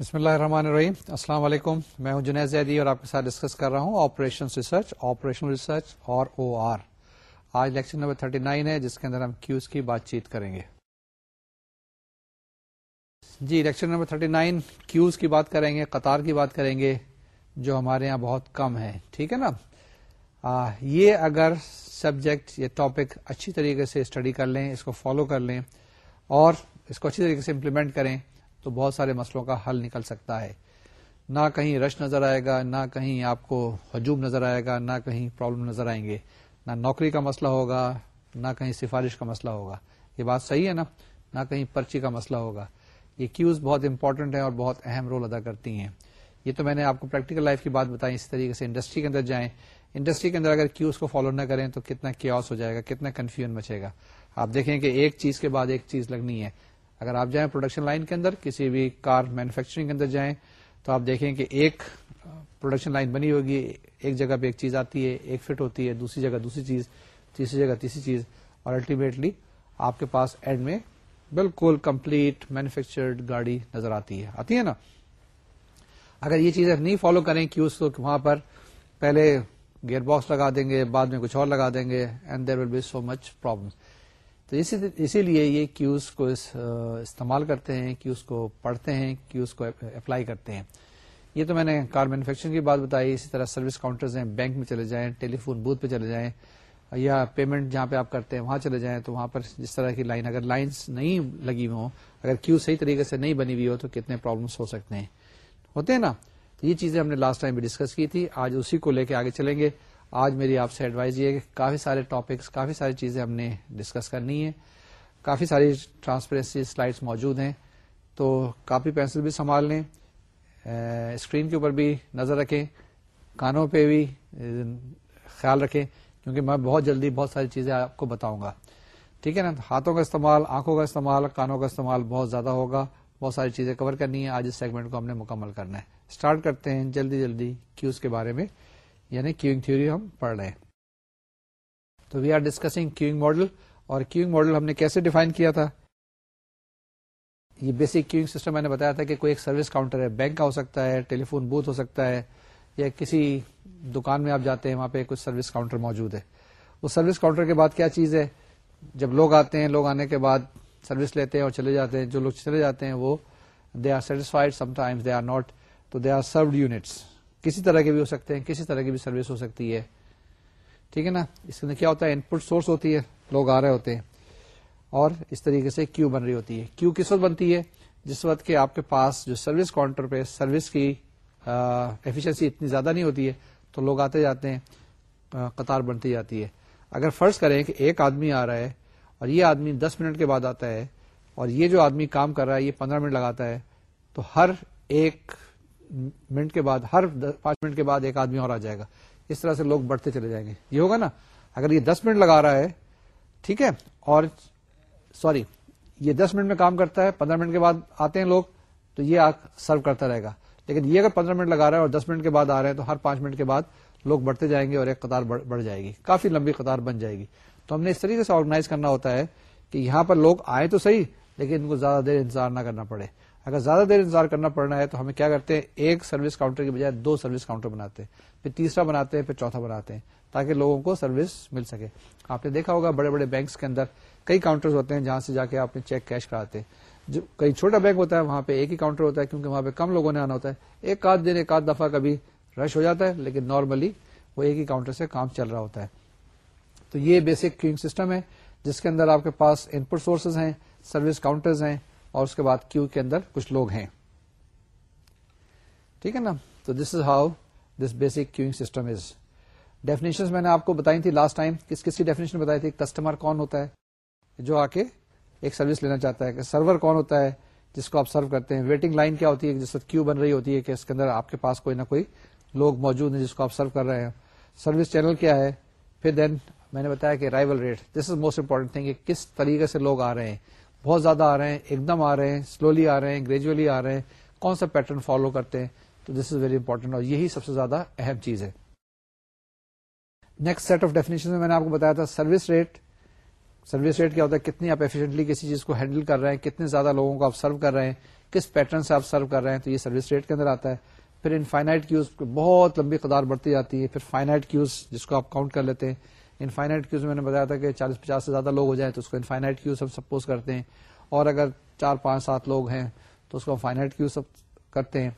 بسم اللہ الرحمن الرحیم۔ السلام علیکم۔ میں ہوں جنید زیدی اور آپ کے ساتھ ڈسکس کر رہا ہوں آپریشن ریسرچ آپریشن ریسرچ اور او آر۔ آج لیکچر نمبر 39 ہے جس کے اندر ہم کیوز کی بات چیت کریں گے۔ جی لیکچر نمبر 39 کیوز کی بات کریں گے قطار کی بات کریں گے جو ہمارے یہاں بہت کم ہے ٹھیک ہے نا؟ آ, یہ اگر سبجیکٹ یہ ٹاپک اچھی طریقے سے اسٹڈی کر لیں اس کو فالو کر لیں اور اس کو اچھی طریقے سے امپلیمنٹ کریں تو بہت سارے مسئلوں کا حل نکل سکتا ہے۔ نہ کہیں رش نظر آئے گا، نہ کہیں آپ کو ہجوم نظر آئے گا، نہ کہیں پرابلم نظر آئیں گے۔ نہ نوکری کا مسئلہ ہوگا، نہ کہیں سفارش کا مسئلہ ہوگا۔ یہ بات صحیح ہے نا؟ نہ کہیں پرچی کا مسئلہ ہوگا۔ یہ کیوز بہت امپورٹنٹ ہے اور بہت اہم رول ادا کرتی ہیں۔ یہ تو میں نے آپ کو پریکٹیکل لائف کی بات بتائی اسی طریقے سے انڈسٹری کے اندر جائیں۔ انڈسٹری کے اندر اگر کیوز کو فالو نہ کریں تو کتنا کیوس ہو جائے گا، کتنا کنفیوژن مچے گا۔ آپ دیکھیں کہ ایک چیز کے بعد ایک چیز لگنی ہے۔ اگر آپ جائیں پروڈکشن لائن کے اندر، کسی بھی کار مینوفیکچرنگ کے اندر جائیں، تو آپ دیکھیں کہ ایک پروڈکشن لائن بنی ہوگی، ایک جگہ پہ ایک چیز آتی ہے، ایک فٹ ہوتی ہے، دوسری جگہ دوسری چیز، تیسری جگہ تیسری چیز، اور الٹیمیٹلی آپ کے پاس اینڈ میں بالکل کمپلیٹ مینوفیکچرڈ گاڑی نظر آتی ہے آتی ہے نا؟ اگر یہ چیزیں نہیں فالو کریں کیوز تو وہاں پر پہلے گیئر باکس لگا دیں گے، بعد میں کچھ اور لگا دیں گے and there will be so much problem تو اسی لیے یہ کیوز کو استعمال کرتے ہیں کیوز کو پڑھتے ہیں کیوز کو اپلائی کرتے ہیں۔ یہ تو میں نے کار مینوفیکچرنگ کی بات بتائی، اسی طرح سروس کاؤنٹرز ہیں بینک میں چلے جائیں ٹیلی فون بوتھ پہ چلے جائیں، یا پیمنٹ جہاں پہ آپ کرتے ہیں، وہاں چلے جائیں، تو وہاں پر جس طرح کی لائن اگر لائنس نہیں لگی ہوئی ہوں، اگر کیو صحیح طریقے سے نہیں بنی ہوئی ہو تو کتنے پرابلمس ہو سکتے ہیں۔ ہوتے ہیں نا؟ تو یہ چیزیں ہم نے لاسٹ ٹائم بھی ڈسکس کی تھی، آج اسی کو لے کے آگے چلیں گے۔ آج میری آپ سے ایڈوائز یہ ہے کہ کافی سارے ٹاپکس کافی ساری چیزیں ہم نے ڈسکس کرنی ہے کافی ساری ٹرانسپیرنسی سلائڈس موجود ہیں۔ تو کاپی پینسل بھی سنبھال لیں۔ اسکرین کے اوپر بھی نظر رکھیں۔ کانوں پہ بھی خیال رکھیں۔ کیونکہ میں بہت جلدی بہت ساری چیزیں آپ کو بتاؤں گا۔ ٹھیک ہے نا؟ ہاتھوں کا استعمال، آنکھوں کا استعمال، کانوں کا استعمال بہت زیادہ ہوگا۔ بہت ساری چیزیں کور کرنی ہے آج اس سیگمنٹ کو ہم نے مکمل کرنا ہے۔ اسٹارٹ کرتے ہیں جلدی جلدی کیوز کے بارے میں۔ یعنی کیونگ تھیوری ہم پڑھ رہے ہیں۔ تو we are discussing queuing model اور کیونگ ماڈل ہم نے کیسے ڈیفائن کیا تھا؟ یہ بیسک کیونگ سسٹم میں نے بتایا تھا کہ کوئی ایک سروس کاؤنٹر ہے بینک کا ہو سکتا ہے ٹیلی فون بوتھ ہو سکتا ہے، یا کسی دکان میں آپ جاتے ہیں، وہاں پہ کچھ سروس کاؤنٹر موجود ہے۔ اس سروس کاؤنٹر کے بعد کیا چیز ہے؟ جب لوگ آتے ہیں، لوگ آنے کے بعد سروس لیتے ہیں اور چلے جاتے ہیں۔ جو لوگ چلے جاتے ہیں، وہ they are satisfied sometimes they are not تو دے آر سروڈ یونٹس کسی طرح کے بھی ہو سکتے ہیں، کسی طرح کی بھی سروس ہو سکتی ہے۔ ٹھیک ہے نا؟ اس کے اندر کیا ہوتا ہے؟ ان پٹ سورس ہوتی ہے، لوگ آ رہے ہوتے ہیں۔ اور اس طریقے سے کیو بن رہی ہوتی ہے۔ کیو کس وقت بنتی ہے؟ جس وقت کہ آپ کے پاس جو سروس کاؤنٹر پہ سروس کی ایفیشنسی اتنی زیادہ نہیں ہوتی ہے، تو لوگ آتے جاتے ہیں قطار بنتی جاتی ہے۔ اگر فرض کریں کہ ایک آدمی آ رہا ہے اور یہ آدمی دس منٹ کے بعد آتا ہے اور یہ جو آدمی کام کر رہا ہے، یہ پندرہ منٹ لگاتا ہے، تو ہر ایک منٹ کے بعد، ہر پانچ منٹ کے بعد ایک آدمی اور آ جائے گا۔ اس طرح سے لوگ بڑھتے چلے جائیں گے۔ یہ ہوگا نا، اگر یہ دس منٹ لگا رہا ہے، ٹھیک ہے، اور سوری، یہ دس منٹ میں کام کرتا ہے، پندرہ منٹ کے بعد آتے ہیں لوگ، تو یہ سرو کرتا رہے گا۔ لیکن یہ اگر پندرہ منٹ لگا رہا ہے اور دس منٹ کے بعد آ رہے ہیں، تو ہر پانچ منٹ کے بعد لوگ بڑھتے جائیں گے اور ایک قطار بڑھ جائے گی۔ کافی لمبی قطار بن جائے گی۔ تو ہم نے اس طریقے سے آرگنائز کرنا ہوتا ہے کہ یہاں پر لوگ آئے تو صحیح، لیکن ان کو زیادہ دیر انتظار نہ کرنا پڑے۔ اگر زیادہ دیر انتظار کرنا پڑنا ہے تو ہمیں کیا کرتے ہیں؟ ایک سروس کاؤنٹر کی بجائے دو سروس کاؤنٹر بناتے ہیں، پھر تیسرا بناتے ہیں، پھر چوتھا بناتے ہیں، تاکہ لوگوں کو سروس مل سکے۔ آپ نے دیکھا ہوگا بڑے بڑے بینکس کے اندر کئی کاؤنٹر ہوتے ہیں جہاں سے جا کے آپ نے چیک کیش کراتے ہیں۔ جو کئی چھوٹا بینک ہوتا ہے، وہاں پہ ایک ہی کاؤنٹر ہوتا ہے، کیونکہ وہاں پہ کم لوگوں نے آنا ہوتا ہے۔ ایک آدھ دن، ایک آدھ دفعہ کبھی رش ہو جاتا ہے، لیکن نارملی وہ ایک ہی کاؤنٹر سے کام چل رہا ہوتا ہے۔ تو یہ بیسک کیونگ سسٹم ہے، جس کے اندر آپ کے پاس ان پٹ سورسز ہیں، سروس کاؤنٹرز ہیں اور اس کے بعد کیو کے اندر کچھ لوگ ہیں۔ ٹھیک ہے نا؟ تو this is how this basic queuing system is definition میں نے آپ کو بتائی تھی لاسٹ ٹائم کس کس کی ڈیفینیشن بتائی تھی؟ کسٹمر کون ہوتا ہے؟ جو آ کے ایک سروس لینا چاہتا ہے۔ کہ سرور کون ہوتا ہے؟ جس کو آپ سرو کرتے ہیں۔ ویٹنگ لائن کیا ہوتی ہے؟ جس وقت کیو بن رہی ہوتی ہے کہ اس کے اندر آپ کے پاس کوئی نہ کوئی لوگ موجود ہیں جس کو آپ سرو کر رہے ہیں۔ سروس چینل کیا ہے؟ پھر دین میں نے بتایا کہ arrival rate this is most important thing کس طریقے سے لوگ آ رہے ہیں۔ بہت زیادہ آ رہے ہیں، ایک دم آ رہے ہیں سلولی آ رہے ہیں گریجولی آ رہے ہیں۔ کون سا پیٹرن فالو کرتے ہیں؟ تو دس از ویری امپورٹنٹ اور یہی سب سے زیادہ اہم چیز ہے۔ نیکسٹ سیٹ آف ڈیفینیشن میں نے آپ کو بتایا تھا سروس ریٹ سروس ریٹ کیا ہوتا ہے؟ کتنی آپ ایفیشنٹلی کسی چیز کو ہینڈل کر رہے ہیں؟ کتنے زیادہ لوگوں کو آپ سرو کر رہے ہیں؟ کس پیٹرن سے آپ سرو کر رہے ہیں؟ تو یہ سروس ریٹ کے اندر آتا ہے۔ پھر انفائنائٹ کیوز بہت لمبی قدار بڑھتی جاتی ہے۔ پھر فائنائٹ کیوز جس کو آپ کاؤنٹ کر لیتے ہیں۔ انفائنائٹ کیوز میں نے بتایا تھا کہ چالیس پچاس سے زیادہ لوگ ہو جائیں تو اس کو انفائنائٹ کیوز ہم سپوز کرتے ہیں۔ اور اگر چار پانچ سات لوگ ہیں تو اس کو فائنائٹ کیوز کرتے ہیں۔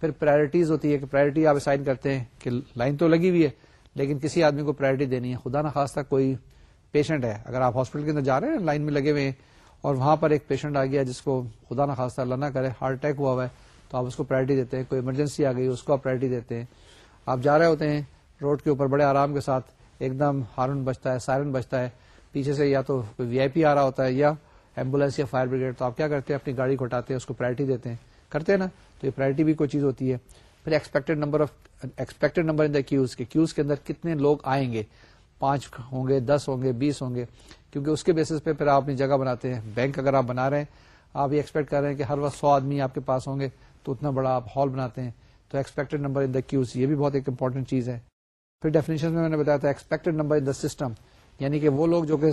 پھر پرائرٹیز ہوتی ہے کہ پرائرٹی آپ اسائن کرتے ہیں کہ لائن تو لگی ہوئی ہے، لیکن کسی آدمی کو پرائرٹی دینی ہے۔ خدا نہ خاص کوئی پیشنٹ ہے۔ اگر آپ ہاسپٹل کے اندر جا رہے ہیں، لائن میں لگے ہوئے ہیں اور وہاں پر ایک پیشنٹ آ گیا جس کو خدا نہ خاص اللہ نہ کرے ہارٹ اٹیک ہوا ہوا ہے، تو آپ اس کو پرائرٹی دیتے ہیں۔ کوئی ایمرجنسی آ گئی، اس کو آپ پرائرٹی دیتے ہیں۔ آپ جا رہے ہوتے ہیں، روڈ کے اوپر بڑے آرام کے ساتھ ایک دم ہارن بچتا ہے، سائرن بچتا ہے۔ پیچھے سے یا تو کوئی وی آئی پی آ رہا ہوتا ہے یا ایمبولینس یا فائر بریگیڈ۔ تو آپ کیا کرتے ہیں؟ اپنی گاڑی کو ہٹاتے ہیں، اس کو پرائرٹی دیتے ہیں۔ کرتے ہیں نا؟ تو یہ پرائرٹی بھی کوئی چیز ہوتی ہے۔ پھر expected number of expected number in the queues کے کیوز کے اندر کتنے لوگ آئیں گے؟ پانچ ہوں گے، دس ہوں گے، بیس ہوں گے۔ کیونکہ اس کے بیسس پہ پھر آپ اپنی جگہ بناتے ہیں۔ بینک اگر آپ بنا رہے ہیں، آپ یہ ایکسپیکٹ کر رہے ہیں کہ ہر وقت سو آدمی آپ کے پاس ہوں گے، تو اتنا بڑا آپ ہال بناتے ہیں۔ تو expected number in the queues یہ بھی بہت ایک امپورٹنٹ چیز ہے۔ پھر ڈیفینیشن میں میں نے بتایا تھا expected number in the system یعنی کہ وہ لوگ جو کہ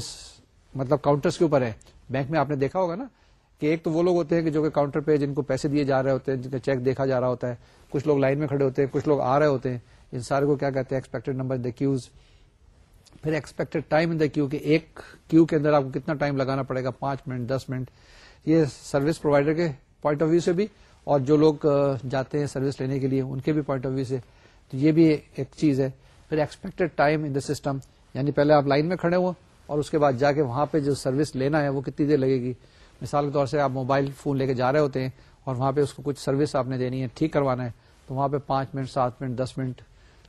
مطلب کاؤنٹرس کے اوپر ہے بینک میں آپ نے دیکھا ہوگا نا کہ ایک تو وہ لوگ ہوتے ہیں کہ جو کہ کاؤنٹر پہ جن کو پیسے دیے جا رہے ہوتے ہیں، جن کا چیک دیکھا جا رہا ہوتا ہے. کچھ لوگ لائن میں کھڑے ہوتے ہیں، کچھ لوگ آ رہے ہوتے ہیں. ان سارے کو کیا کہتے ہیں؟ ایکسپیکٹڈ نمبر دا کیوز پھر expected time in the queue کہ ایک کیو کے اندر آپ کو کتنا ٹائم لگانا پڑے گا؟ پانچ منٹ، دس منٹ. یہ سروس پرووائڈر کے پوائنٹ آف ویو سے بھی اور جو لوگ جاتے ہیں سروس لینے کے لیے، ان کے بھی پوائنٹ آف ویو سے. تو یہ بھی ایک چیز ہے. پھر expected time in the system یعنی پہلے آپ لائن میں کھڑے ہو اور اس کے بعد جا کے وہاں پہ جو سروس لینا ہے وہ کتنی دیر لگے گی؟ مثال کے طور سے آپ موبائل فون لے کے جا رہے ہوتے ہیں اور وہاں پہ اس کو کچھ سروس آپ نے دینی ہے، ٹھیک کروانا ہے، تو وہاں پہ پانچ منٹ، سات منٹ، دس منٹ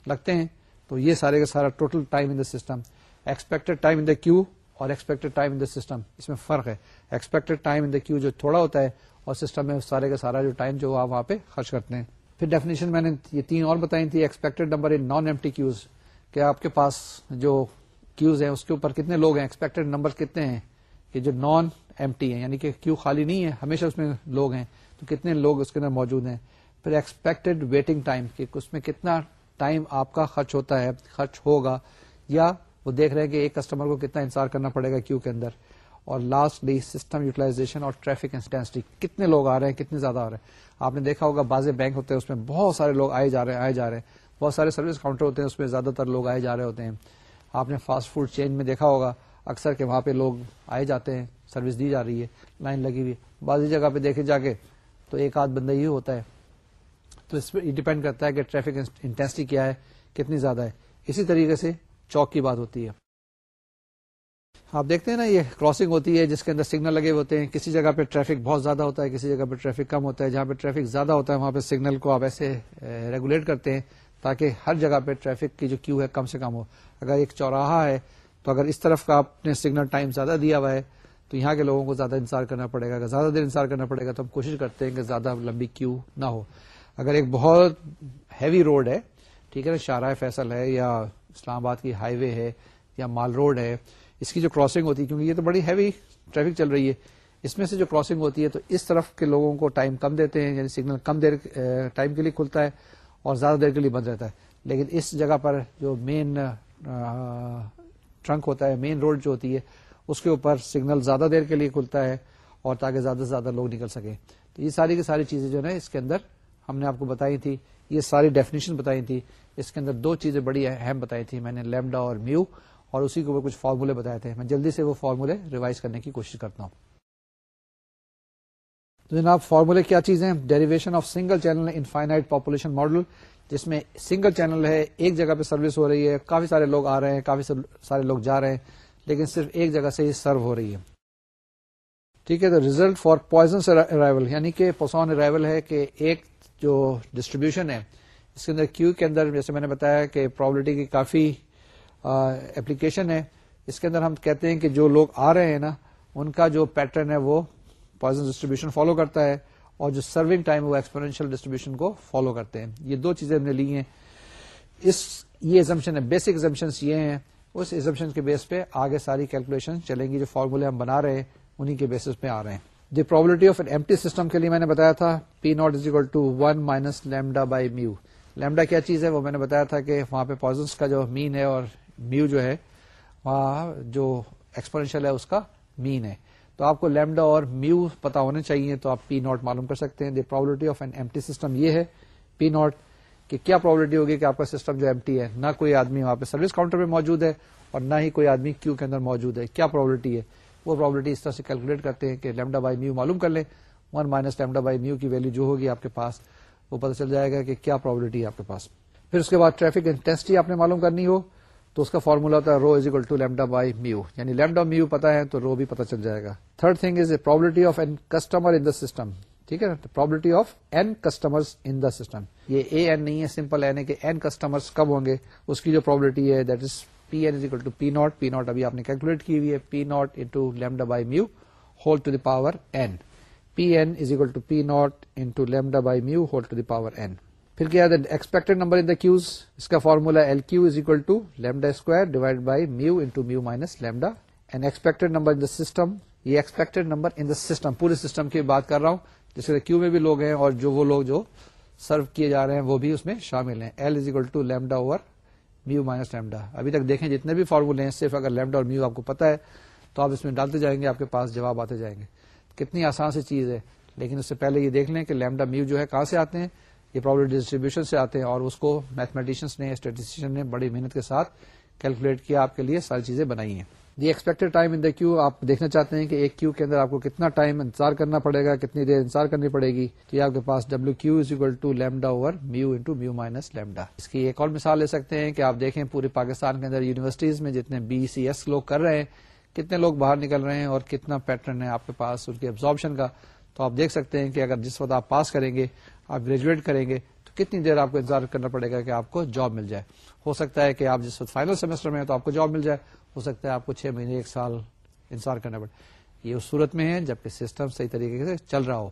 لگتے ہیں۔ تو یہ سارے کا سارا total time in the system expected time in the queue اور expected time in the system اس میں فرق ہے۔ Expected time in the queue جو تھوڑا ہوتا ہے اور سسٹم میں سارے کا سارا جو ٹائم جو آپ وہاں پہ خرچ کرتے ہیں۔ پھر ڈیفینیشن میں نے یہ تین اور بتائی تھی expected number in non empty queues کہ آپ کے پاس جو کیوز ہیں، اس کے اوپر کتنے لوگ ہیں؟ ایکسپیکٹڈ نمبر کتنے ہیں؟ کہ جو نان ایمٹی ہیں یعنی کہ کیو خالی نہیں ہے، ہمیشہ اس میں لوگ ہیں، تو کتنے لوگ اس کے اندر موجود ہیں؟ پھر ایکسپیکٹڈ ویٹنگ ٹائم کہ اس میں کتنا ٹائم آپ کا خرچ ہوتا ہے، خرچ ہوگا، یا وہ دیکھ رہے ہیں کہ ایک کسٹمر کو کتنا انتظار کرنا پڑے گا کیو کے اندر۔ اور لاسٹلی سسٹم یوٹیلائزیشن اور ٹریفک انٹینسٹی کتنے لوگ آ رہے ہیں، کتنے زیادہ آ رہے ہیں؟ آپ نے دیکھا ہوگا بازے بینک ہوتے ہیں، اس میں بہت سارے لوگ آئے جا رہے ہیں، آئے جا رہے ہیں۔ بہت سارے سروس کاؤنٹر ہوتے ہیں، اس میں زیادہ تر لوگ آئے جا رہے ہوتے ہیں۔ آپ نے فاسٹ فوڈ چین میں دیکھا ہوگا، اکثر کہ وہاں پہ لوگ آئے جاتے ہیں سروس دی جا رہی ہے لائن لگی ہوئی بازی جگہ پہ دیکھے جا کے تو ایک آدھ بندہ ہی ہوتا ہے۔ تو اس پہ ڈیپینڈ کرتا ہے کہ ٹریفک انٹینسٹی کیا ہے، کتنی زیادہ ہے۔ اسی طریقے سے چوک کی بات ہوتی ہے۔ آپ دیکھتے ہیں نا یہ کراسنگ ہوتی ہے، جس کے اندر سگنل لگے ہوتے ہیں، کسی جگہ پہ ٹریفک بہت زیادہ ہوتا ہے، کسی جگہ پہ ٹریفک کم ہوتا ہے، جہاں پہ ٹریفک زیادہ ہوتا ہے، وہاں پہ سگنل کو آپ ایسے ریگولیٹ کرتے ہیں تاکہ ہر جگہ پہ ٹریفک کی جو کیو ہے کم سے کم ہو۔ اگر ایک چوراہا ہے، تو اگر اس طرف کا آپ نے سگنل ٹائم زیادہ دیا ہوا ہے، تو یہاں کے لوگوں کو زیادہ انتظار کرنا پڑے گا۔ اگر زیادہ دیر انتظار کرنا پڑے گا، تو ہم کوشش کرتے ہیں کہ زیادہ لمبی کیو نہ ہو۔ اگر ایک بہت ہیوی روڈ ہے، ٹھیک ہے نا شارہ فیصل ہے یا اسلام آباد کی ہائی وے ہے یا مال روڈ ہے اس کی جو کراسنگ ہوتی ہے، کیونکہ یہ تو بڑی ہیوی ٹریفک چل رہی ہے، اس میں سے جو کراسنگ ہوتی ہے تو اس طرف کے لوگوں کو ٹائم کم دیتے ہیں یعنی سگنل کم دیر ٹائم کے لیے کھلتا ہے اور زیادہ دیر کے لیے بند رہتا ہے۔ لیکن اس جگہ پر جو مین ٹرنک ہوتا ہے مین روڈ جو ہوتی ہے، اس کے اوپر سگنل زیادہ دیر کے لیے کھلتا ہے اور تاکہ زیادہ سے زیادہ لوگ نکل سکیں۔ تو یہ ساری کی ساری چیزیں جو ہے اس کے اندر ہم نے آپ کو بتائی تھی، یہ ساری ڈیفینیشن بتائی تھی۔ اس کے اندر دو چیزیں بڑی اہم بتائی تھی، میں نے لیمڈا اور میو اور اسی کے اوپر کچھ فارمولے بتائے تھے۔ میں جلدی سے وہ فارمولے ریوائز کرنے کی کوشش کرتا ہوں۔ تو جناب، فارمولے کیا چیزیں derivation of single channel infinite population model جس میں سنگل چینل ہے، ایک جگہ پہ سروس ہو رہی ہے، کافی سارے لوگ آ رہے ہیں، کافی سارے لوگ جا رہے ہیں، لیکن صرف ایک جگہ سے ہی سرو ہو رہی ہے۔ ٹھیک ہے، تو ریزلٹ فار پوائزن ارائیول یعنی کہ پوسون ارائیول ہے کہ ایک جو ڈسٹریبیوشن ہے، اس کے اندر کیو کے اندر، جیسے میں نے بتایا کہ پرابلٹی کی کافی اپلیکیشن ہے۔ اس کے اندر ہم کہتے ہیں کہ جو لوگ آ رہے ہیں نا، ان کا جو پیٹرن ہے وہ پوائزن ڈسٹریبیوشن فالو کرتا ہے اور جو سرونگ ٹائم وہ ایکسپورینشیل ڈسٹریبیوشن کو فالو کرتے ہیں۔ یہ دو چیزیں ہم نے لی ہیں۔ اس، یہ ایزمپشن ہے۔ بیسک ایزمپشن یہ ہیں۔ اس ایزمپشن کے بیس پہ آگے ساری کیلکولیشن چلیں گی۔ جو فارمولے ہم بنا رہے ہیں انہیں کے بیسس پہ آ رہے ہیں۔ The probability of an empty system کے لیے میں نے بتایا تھا P naught is equal to one minus lambda by mu lambda کیا چیز ہے؟ وہ میں نے بتایا تھا کہ وہاں پہ پوزنس کا جو مین ہے اور میو جو ہے، وہاں جو ایکسپورینشیل ہے، اس کا مین ہے۔ تو آپ کو لیمڈا اور میو پتا ہونے چاہیے، تو آپ پی ناٹ معلوم کر سکتے ہیں۔ The probability of an empty system یہ ہے پی ناٹ کہ کیا پرابلٹی ہوگی کہ آپ کا سسٹم جو ایمٹی ہے۔ نہ کوئی آدمی وہاں پہ سروس کاؤنٹر پہ موجود ہے اور نہ ہی کوئی آدمی کیو کے اندر موجود ہے۔ کیا پرابلٹی ہے؟ وہ پرابلٹی اس طرح سے کیلکولیٹ کرتے ہیں کہ لیمڈا بائی میو معلوم کر لیں۔ One minus lambda by mu کی ویلو جو ہوگی آپ کے پاس، وہ پتا چل جائے گا کہ کیا پرابلٹی ہے آپ کے پاس۔ پھر اس کے بعد ٹریفک انٹینسٹی آپ نے معلوم کرنی ہو۔ تو اس کا فارمولا ہوتا ہے rho is equal to lambda by mu یعنی لیمڈا میو پتا ہے تو رو بھی پتا چل جائے گا. Third thing is a probability of an customer in the system ٹھیک ہے نا؟ Probability of an customer in the system یہ اے این نہیں ہے سمپل این ہے کہ این کسٹمر کب ہوں گے؟ اس کی جو پرابلٹی ہے that is P n is equal to P naught P naught ابھی آپ نے کیلکولیٹ کی ہوئی ہے. P naught into lambda by mu whole to the power n P n is equal to P naught into lambda by mu whole to the power n پھر کیا expected number in the queues اس کا formula L q is equal to lambda square divide by mu into mu minus lambda and expected number in the system یہ expected number in the system پورے system کی بات کر رہا ہوں جس کے کیو میں بھی لوگ ہیں اور جو وہ لوگ جو سرو کیے جا رہے ہیں، وہ بھی اس میں شامل ہیں. L is equal to lambda over mu minus lambda ابھی تک دیکھیں جتنے بھی فارمولے ہیں، صرف اگر لیمڈا اور میو آپ کو پتا ہے، تو آپ اس میں ڈالتے جائیں گے، آپ کے پاس جواب آتے جائیں گے. کتنی آسان سی چیز ہے. لیکن اس سے پہلے یہ دیکھ لیں کہ لیمڈا میو جو ہے کہاں سے آتے ہیں؟ یہ پرابلم ڈسٹریبیوشن سے آتے ہیں اور اس کو میتھمیٹیشینس نے اسٹیٹسٹیشن نے بڑی محنت کے ساتھ کیلکولیٹ کیا، آپ کے لیے ساری چیزیں بنائی ہیں۔ The expected time in the queue آپ دیکھنا چاہتے ہیں کہ ایک کیو کے اندر آپ کو کتنا ٹائم انتظار کرنا پڑے گا، کتنی دیر انتظار کرنی پڑے گی۔ تو یہ آپ کے پاس W q is equal to lambda over mu into mu minus lambda اس کی ایک اور مثال لے سکتے ہیں کہ آپ دیکھیں پورے پاکستان کے اندر یونیورسٹیز میں جتنے بی سی ایس لوگ کر رہے ہیں، کتنے لوگ باہر نکل رہے ہیں اور کتنا پیٹرن ہے آپ کے پاس ان کی ابزاربشن کا۔ تو آپ دیکھ سکتے ہیں کہ اگر جس وقت آپ پاس کریں گے آپ گریجویٹ کریں گے تو کتنی دیر آپ کو انتظار کرنا پڑے گا کہ آپ کو جاب مل جائے؟ ہو سکتا ہے کہ آپ جس وقت فائنل سیمسٹر میں ہیں تو آپ کو جاب مل جائے، ہو سکتا ہے آپ کو چھ مہینے، ایک سال انتظار کرنا پڑے۔ یہ اس صورت میں ہے جبکہ سسٹم صحیح طریقے سے چل رہا ہو۔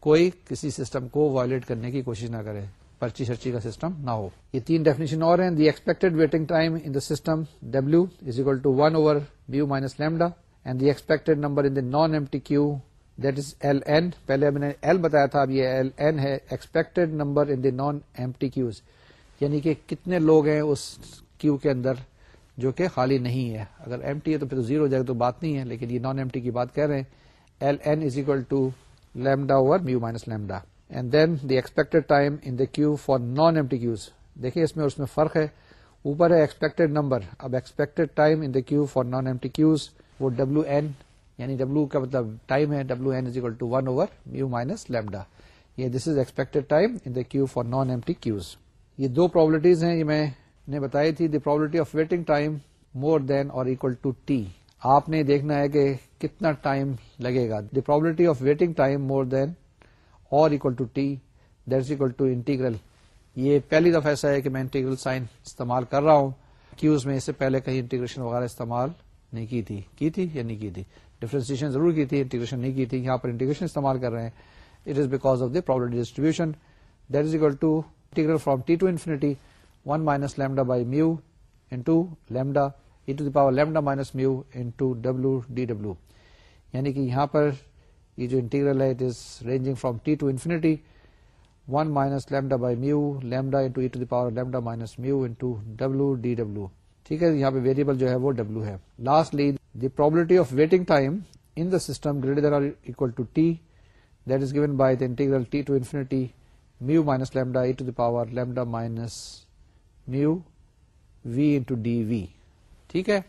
کوئی کسی سسٹم کو وائلیٹ کرنے کی کوشش نہ کرے، پرچی شرچی کا سسٹم نہ ہو۔ یہ تین ڈیفینیشن اور ہیں۔ The expected waiting time in the system W is equal to one over mu minus lambda and the expected number in the non empty queue that is L n پہلے میں نے L بتایا تھا، اب یہ L N ہے. Expected number in the non M queues یعنی کہ کتنے لوگ ہیں اس کیو کے اندر جو کہ خالی نہیں ہے؟ اگر ایم ٹی ہے تو پھر زیرو ہو جائے گا، تو بات نہیں ہے. لیکن یہ نان ایم ٹی کی بات کہہ رہے ہیں. L n is equal to lambda over mu minus lambda and then the expected time in the queue for non empty queues دیکھیں اس میں اس میں فرق ہے. اوپر ہے ایکسپیکٹڈ نمبر اب expected time in the queue for non empty queues وہ ڈبلو این یعنی ڈبلو کا مطلب ٹائم ہے W n is equal to one over mu minus lambda یہ دس is expected time in the queue for non M queues یہ دو probabilities ہیں، یہ میں نے بتائی تھی the probability of waiting time more than or equal to T آپ نے دیکھنا ہے کہ کتنا ٹائم لگے گا۔ The probability of waiting time more than or equal to t that equal to integral یہ پہلی دفعہ ایسا ہے کہ میں انٹیگرل سائن استعمال کر رہا ہوں۔ کیوز میں اس سے پہلے کہیں انٹیگریشن وغیرہ استعمال نہیں کی تھی۔ کی تھی یا نہیں کی تھی؟ ڈفرینسیشن ضرور کی تھی انٹیگریشن نہیں کی تھی، یہاں پر انٹیگریشن استعمال کر رہے ہیں۔ It is because of the probability distribution that is equal to integral from T to infinity one minus lambda by mu into lambda E to the power lambda minus mu into W D W یعنی کہ یہاں پر یہ جو integral ہے it is ranging from T to infinity one minus lambda by mu lambda into E to the power lambda minus mu into W D W ٹھیک ہے، یہاں پہ ویریبل جو ہے وہ ڈبلو ہے۔ Lastly the probability of waiting time in the system greater than or equal to t that is given by the integral t to infinity mu minus lambda e to the power lambda minus mu v into d v ٹھیک ہے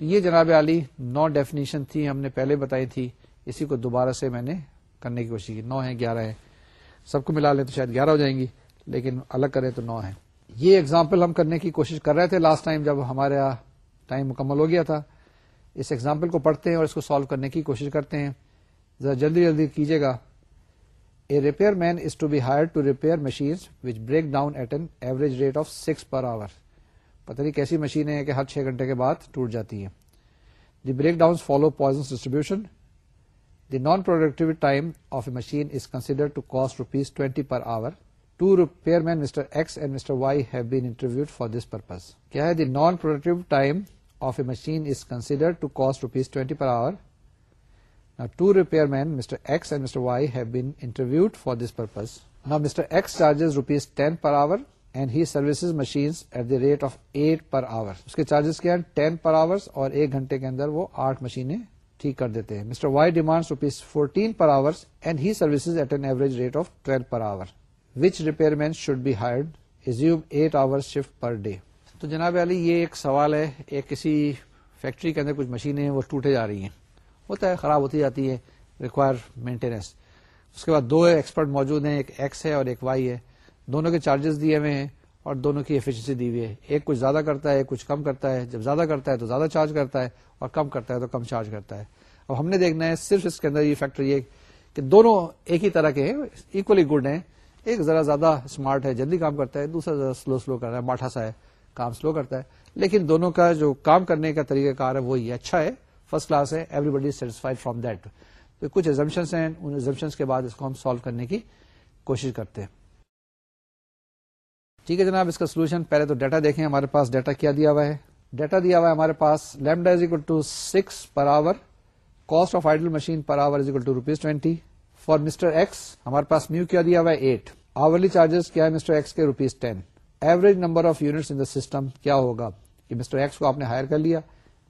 یہ جناب علی نو definition تھی ہم نے پہلے بتائی تھی اسی کو دوبارہ سے میں نے کرنے کی کوشش کی نو ہے گیارہ ہے سب کو ملا لیں تو شاید گیارہ ہو جائیں گی لیکن الگ کریں تو نو ہے یہ اگزامپل ہم کرنے کی کوشش کر رہے تھے لاسٹ ٹائم جب ہمارا ٹائم مکمل ہو گیا تھا اس ایگزامپل کو پڑھتے ہیں اور اس کو سالو کرنے کی کوشش کرتے ہیں۔ ذرا جلدی جلدی کیجیے گا۔ A repairman is to be hire to repair machine which break down at an average rate of six per hour پتہ نہیں کیسی مشین ہے کہ ہر چھ گھنٹے کے بعد ٹوٹ جاتی ہے۔ The breakdown follow Poisson distribution the non productive time of a machine is consider to cost rupees twenty per hour two repairman mister X and mister Y have been interviewed for this purpose کیا ہے؟ The non productive time of a machine is consider to cost rupees twenty per hour two repairman mister X and mister Y have been interviewed for this purpose نا mister X charges rupees ten per hour and he services machines at the rate of eight per hour اس کے charges کیا ہیں ten per آور اور ایک گھنٹے کے اندر وہ آٹھ مشینیں ٹھیک کر دیتے ہیں mister Y demand rupees fourteen per hour and he services at an average rate of twelve per hour which repairman should be hired assume eight hour shift per day تو جناب علی، یہ ایک سوال ہے، ایک کسی فیکٹری کے اندر کچھ مشینیں وہ ٹوٹے جا رہی ہیں۔ ہوتا ہے، خراب ہوتی جاتی ہے ریکوائر مینٹیننس اس کے بعد دو ایکسپرٹ موجود ہیں، ایک ایکس ہے اور ایک وائی ہے۔ دونوں کے چارجز دیے ہوئے ہیں اور دونوں کی ایفیشنسی دی ہوئی ہے۔ ایک کچھ زیادہ کرتا ہے ایک کچھ کم کرتا ہے۔ جب زیادہ کرتا ہے تو زیادہ چارج کرتا ہے اور کم کرتا ہے تو کم چارج کرتا ہے۔ اب ہم نے دیکھنا ہے، صرف اس کے اندر یہ فیکٹر یہ کہ دونوں ایک ہی طرح کے ہیں اکولی گڈ ہیں۔ ایک ذرا زیادہ اسمارٹ ہے، جلدی کام کرتا ہے، دوسرا ذرا سلو سلو کر رہا ہے، ماٹھا سا ہے۔ کام سلو کرتا ہے۔ لیکن دونوں کا جو کام کرنے کا طریقہ کار ہے، وہی اچھا ہے فرسٹ کلاس ہے everybody satisfied from that تو کچھ ایزمپشنس ہیں، ان ایزمپشنس کے بعد اس کو ہم سالو کرنے کی کوشش کرتے ہیں۔ ٹھیک ہے جناب، اس کا سولوشن پہلے تو ڈیٹا دیکھیں، ہمارے پاس ڈیٹا کیا دیا ہوا ہے۔ ڈیٹا دیا ہوا ہے ہمارے پاس lambda is equal to six per hour cost of idle machine per hour is equal to rupees twenty for mister X ہمارے پاس میو کیا دیا ہوا ہے؟ ایٹ آورلی چارجز کیا ہے مسٹر ایکس کے؟ Rupees ten average number of units in the system کیا ہوگا؟ کہ مسٹر ایکس کو آپ نے ہائر کر لیا